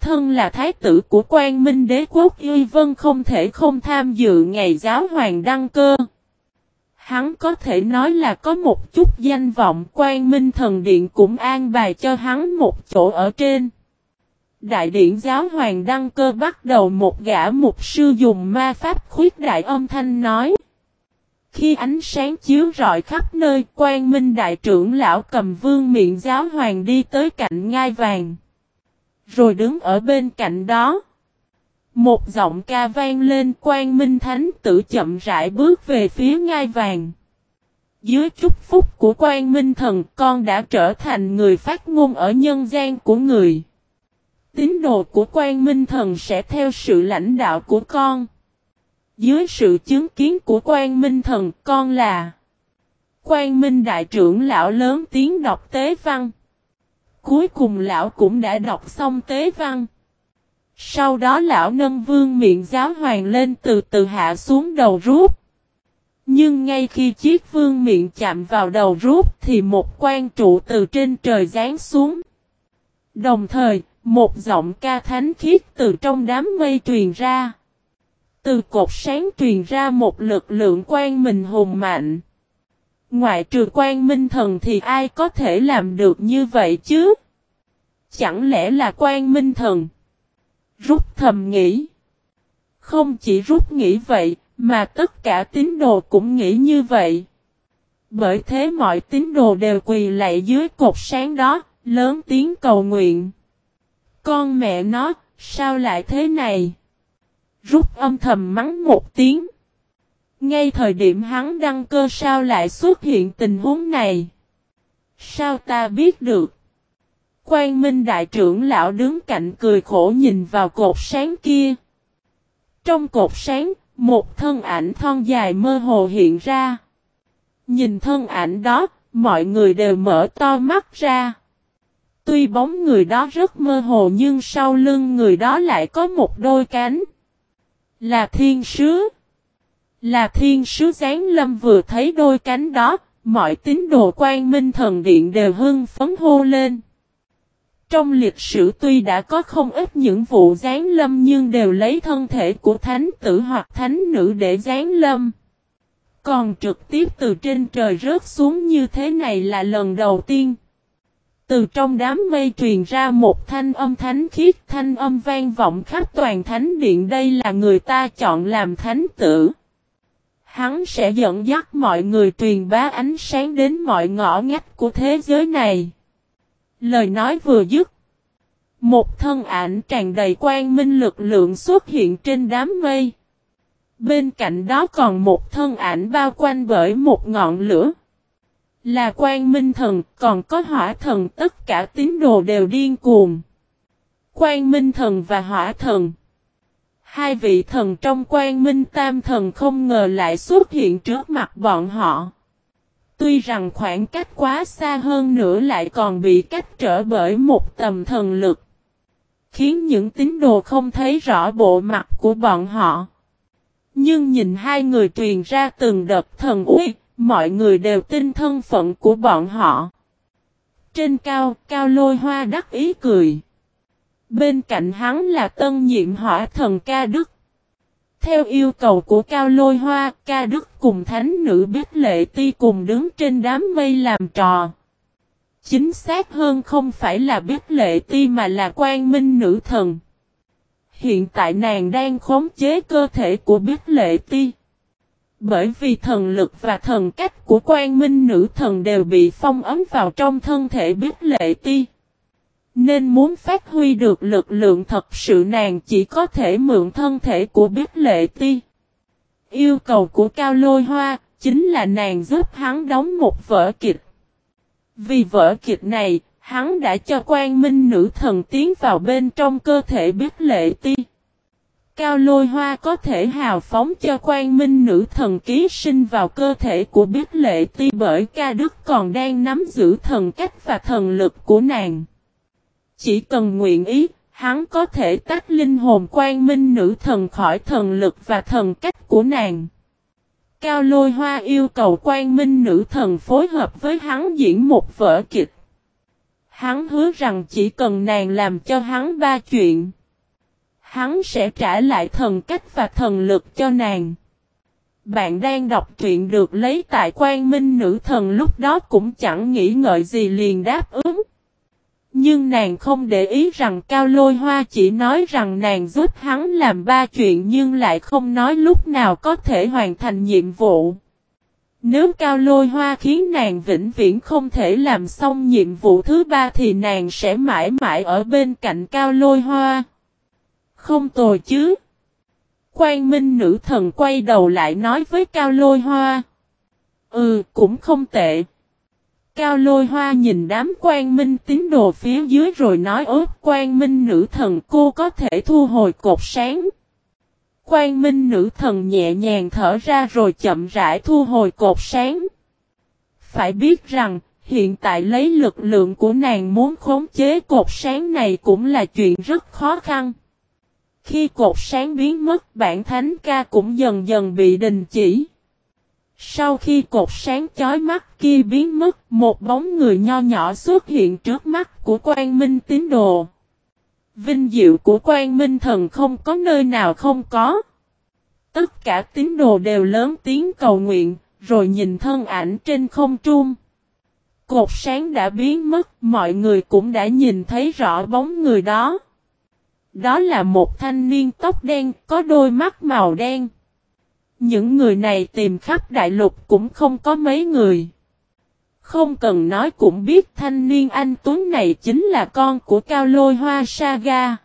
Thân là thái tử của quan minh đế quốc Uy Vân không thể không tham dự ngày giáo hoàng đăng cơ. Hắn có thể nói là có một chút danh vọng quan minh thần điện cũng an bài cho hắn một chỗ ở trên. Đại điển giáo hoàng đăng cơ bắt đầu một gã mục sư dùng ma pháp khuyết đại âm thanh nói. Khi ánh sáng chiếu rọi khắp nơi, quan minh đại trưởng lão cầm vương miệng giáo hoàng đi tới cạnh ngai vàng. Rồi đứng ở bên cạnh đó. Một giọng ca vang lên quan minh thánh tử chậm rãi bước về phía ngai vàng. Dưới chúc phúc của quan minh thần con đã trở thành người phát ngôn ở nhân gian của người. Tín đồ của quan minh thần sẽ theo sự lãnh đạo của con. Dưới sự chứng kiến của quan minh thần con là Quan minh đại trưởng lão lớn tiếng đọc tế văn. Cuối cùng lão cũng đã đọc xong tế văn. Sau đó lão nâng vương miệng giáo hoàng lên từ từ hạ xuống đầu rút. Nhưng ngay khi chiếc vương miệng chạm vào đầu rút thì một quan trụ từ trên trời giáng xuống. Đồng thời, một giọng ca thánh khiết từ trong đám mây truyền ra. Từ cột sáng truyền ra một lực lượng quan mình hùng mạnh. Ngoại trừ quan minh thần thì ai có thể làm được như vậy chứ? Chẳng lẽ là quan minh thần? Rút thầm nghĩ. Không chỉ rút nghĩ vậy, mà tất cả tín đồ cũng nghĩ như vậy. Bởi thế mọi tín đồ đều quỳ lại dưới cột sáng đó, lớn tiếng cầu nguyện. Con mẹ nó, sao lại thế này? Rút âm thầm mắng một tiếng. Ngay thời điểm hắn đăng cơ sao lại xuất hiện tình huống này? Sao ta biết được? Quan Minh đại trưởng lão đứng cạnh cười khổ nhìn vào cột sáng kia. Trong cột sáng, một thân ảnh thon dài mơ hồ hiện ra. Nhìn thân ảnh đó, mọi người đều mở to mắt ra. Tuy bóng người đó rất mơ hồ nhưng sau lưng người đó lại có một đôi cánh. Là thiên sứ. Là thiên sứ giáng lâm vừa thấy đôi cánh đó, mọi tín đồ quan minh thần điện đều hưng phấn hô lên. Trong lịch sử tuy đã có không ít những vụ giáng lâm nhưng đều lấy thân thể của thánh tử hoặc thánh nữ để giáng lâm. Còn trực tiếp từ trên trời rớt xuống như thế này là lần đầu tiên. Từ trong đám mây truyền ra một thanh âm thánh khiết, thanh âm vang vọng khắp toàn thánh điện đây là người ta chọn làm thánh tử. Hắn sẽ dẫn dắt mọi người truyền bá ánh sáng đến mọi ngõ ngách của thế giới này. Lời nói vừa dứt. Một thân ảnh tràn đầy quang minh lực lượng xuất hiện trên đám mây. Bên cạnh đó còn một thân ảnh bao quanh bởi một ngọn lửa. Là quan minh thần, còn có hỏa thần tất cả tín đồ đều điên cuồng. Quan minh thần và hỏa thần. Hai vị thần trong quan minh tam thần không ngờ lại xuất hiện trước mặt bọn họ. Tuy rằng khoảng cách quá xa hơn nữa lại còn bị cách trở bởi một tầm thần lực. Khiến những tín đồ không thấy rõ bộ mặt của bọn họ. Nhưng nhìn hai người truyền ra từng đợt thần uy, mọi người đều tin thân phận của bọn họ. Trên cao, cao lôi hoa đắc ý cười. Bên cạnh hắn là tân nhiệm hỏa thần ca đức. Theo yêu cầu của Cao Lôi Hoa, ca đức cùng thánh nữ biết lệ ti cùng đứng trên đám mây làm trò. Chính xác hơn không phải là biết lệ ti mà là quan minh nữ thần. Hiện tại nàng đang khống chế cơ thể của biết lệ ti. Bởi vì thần lực và thần cách của quan minh nữ thần đều bị phong ấm vào trong thân thể biết lệ ti. Nên muốn phát huy được lực lượng thật sự nàng chỉ có thể mượn thân thể của biết lệ ti. Yêu cầu của Cao Lôi Hoa chính là nàng giúp hắn đóng một vở kịch. Vì vở kịch này, hắn đã cho quan minh nữ thần tiến vào bên trong cơ thể biết lệ ti. Cao lôi hoa có thể hào phóng cho quan minh nữ thần ký sinh vào cơ thể của biết lệ ti bởi ca đức còn đang nắm giữ thần cách và thần lực của nàng. Chỉ cần nguyện ý, hắn có thể tách linh hồn quan minh nữ thần khỏi thần lực và thần cách của nàng. Cao lôi hoa yêu cầu quan minh nữ thần phối hợp với hắn diễn một vở kịch. Hắn hứa rằng chỉ cần nàng làm cho hắn ba chuyện. Hắn sẽ trả lại thần cách và thần lực cho nàng. Bạn đang đọc truyện được lấy tại quan minh nữ thần, lúc đó cũng chẳng nghĩ ngợi gì liền đáp ứng. Nhưng nàng không để ý rằng Cao Lôi Hoa chỉ nói rằng nàng giúp hắn làm ba chuyện nhưng lại không nói lúc nào có thể hoàn thành nhiệm vụ. Nếu Cao Lôi Hoa khiến nàng vĩnh viễn không thể làm xong nhiệm vụ thứ ba thì nàng sẽ mãi mãi ở bên cạnh Cao Lôi Hoa. Không tồi chứ. Quan Minh nữ thần quay đầu lại nói với Cao Lôi Hoa. Ừ, cũng không tệ. Cao lôi hoa nhìn đám quan minh tín đồ phía dưới rồi nói ớt quan minh nữ thần cô có thể thu hồi cột sáng. Quan minh nữ thần nhẹ nhàng thở ra rồi chậm rãi thu hồi cột sáng. Phải biết rằng, hiện tại lấy lực lượng của nàng muốn khống chế cột sáng này cũng là chuyện rất khó khăn. Khi cột sáng biến mất bản thánh ca cũng dần dần bị đình chỉ. Sau khi cột sáng chói mắt kia biến mất, một bóng người nho nhỏ xuất hiện trước mắt của quan minh tín đồ. Vinh diệu của quan minh thần không có nơi nào không có. Tất cả tín đồ đều lớn tiếng cầu nguyện, rồi nhìn thân ảnh trên không trung. Cột sáng đã biến mất, mọi người cũng đã nhìn thấy rõ bóng người đó. Đó là một thanh niên tóc đen, có đôi mắt màu đen. Những người này tìm khắp đại lục cũng không có mấy người. Không cần nói cũng biết thanh niên anh Tuấn này chính là con của Cao Lôi Hoa Saga.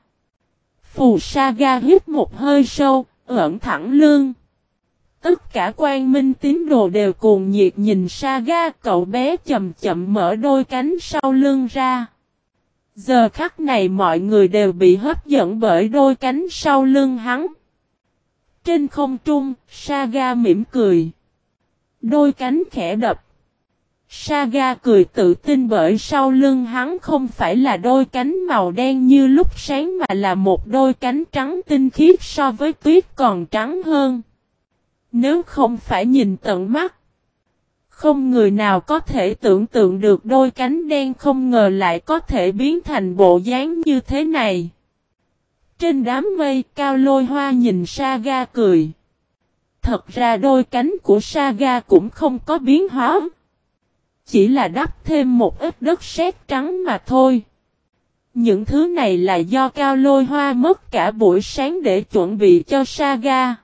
Phù Saga hít một hơi sâu, ẩn thẳng lưng. Tất cả quan minh tín đồ đều cuồng nhiệt nhìn Saga cậu bé chậm chậm mở đôi cánh sau lưng ra. Giờ khắc này mọi người đều bị hấp dẫn bởi đôi cánh sau lưng hắn. Trên không trung, Saga mỉm cười. Đôi cánh khẽ đập. Saga cười tự tin bởi sau lưng hắn không phải là đôi cánh màu đen như lúc sáng mà là một đôi cánh trắng tinh khiết so với tuyết còn trắng hơn. Nếu không phải nhìn tận mắt, không người nào có thể tưởng tượng được đôi cánh đen không ngờ lại có thể biến thành bộ dáng như thế này. Trên đám mây, cao lôi hoa nhìn Saga cười. Thật ra đôi cánh của Saga cũng không có biến hóa. Chỉ là đắp thêm một ít đất sét trắng mà thôi. Những thứ này là do cao lôi hoa mất cả buổi sáng để chuẩn bị cho Saga.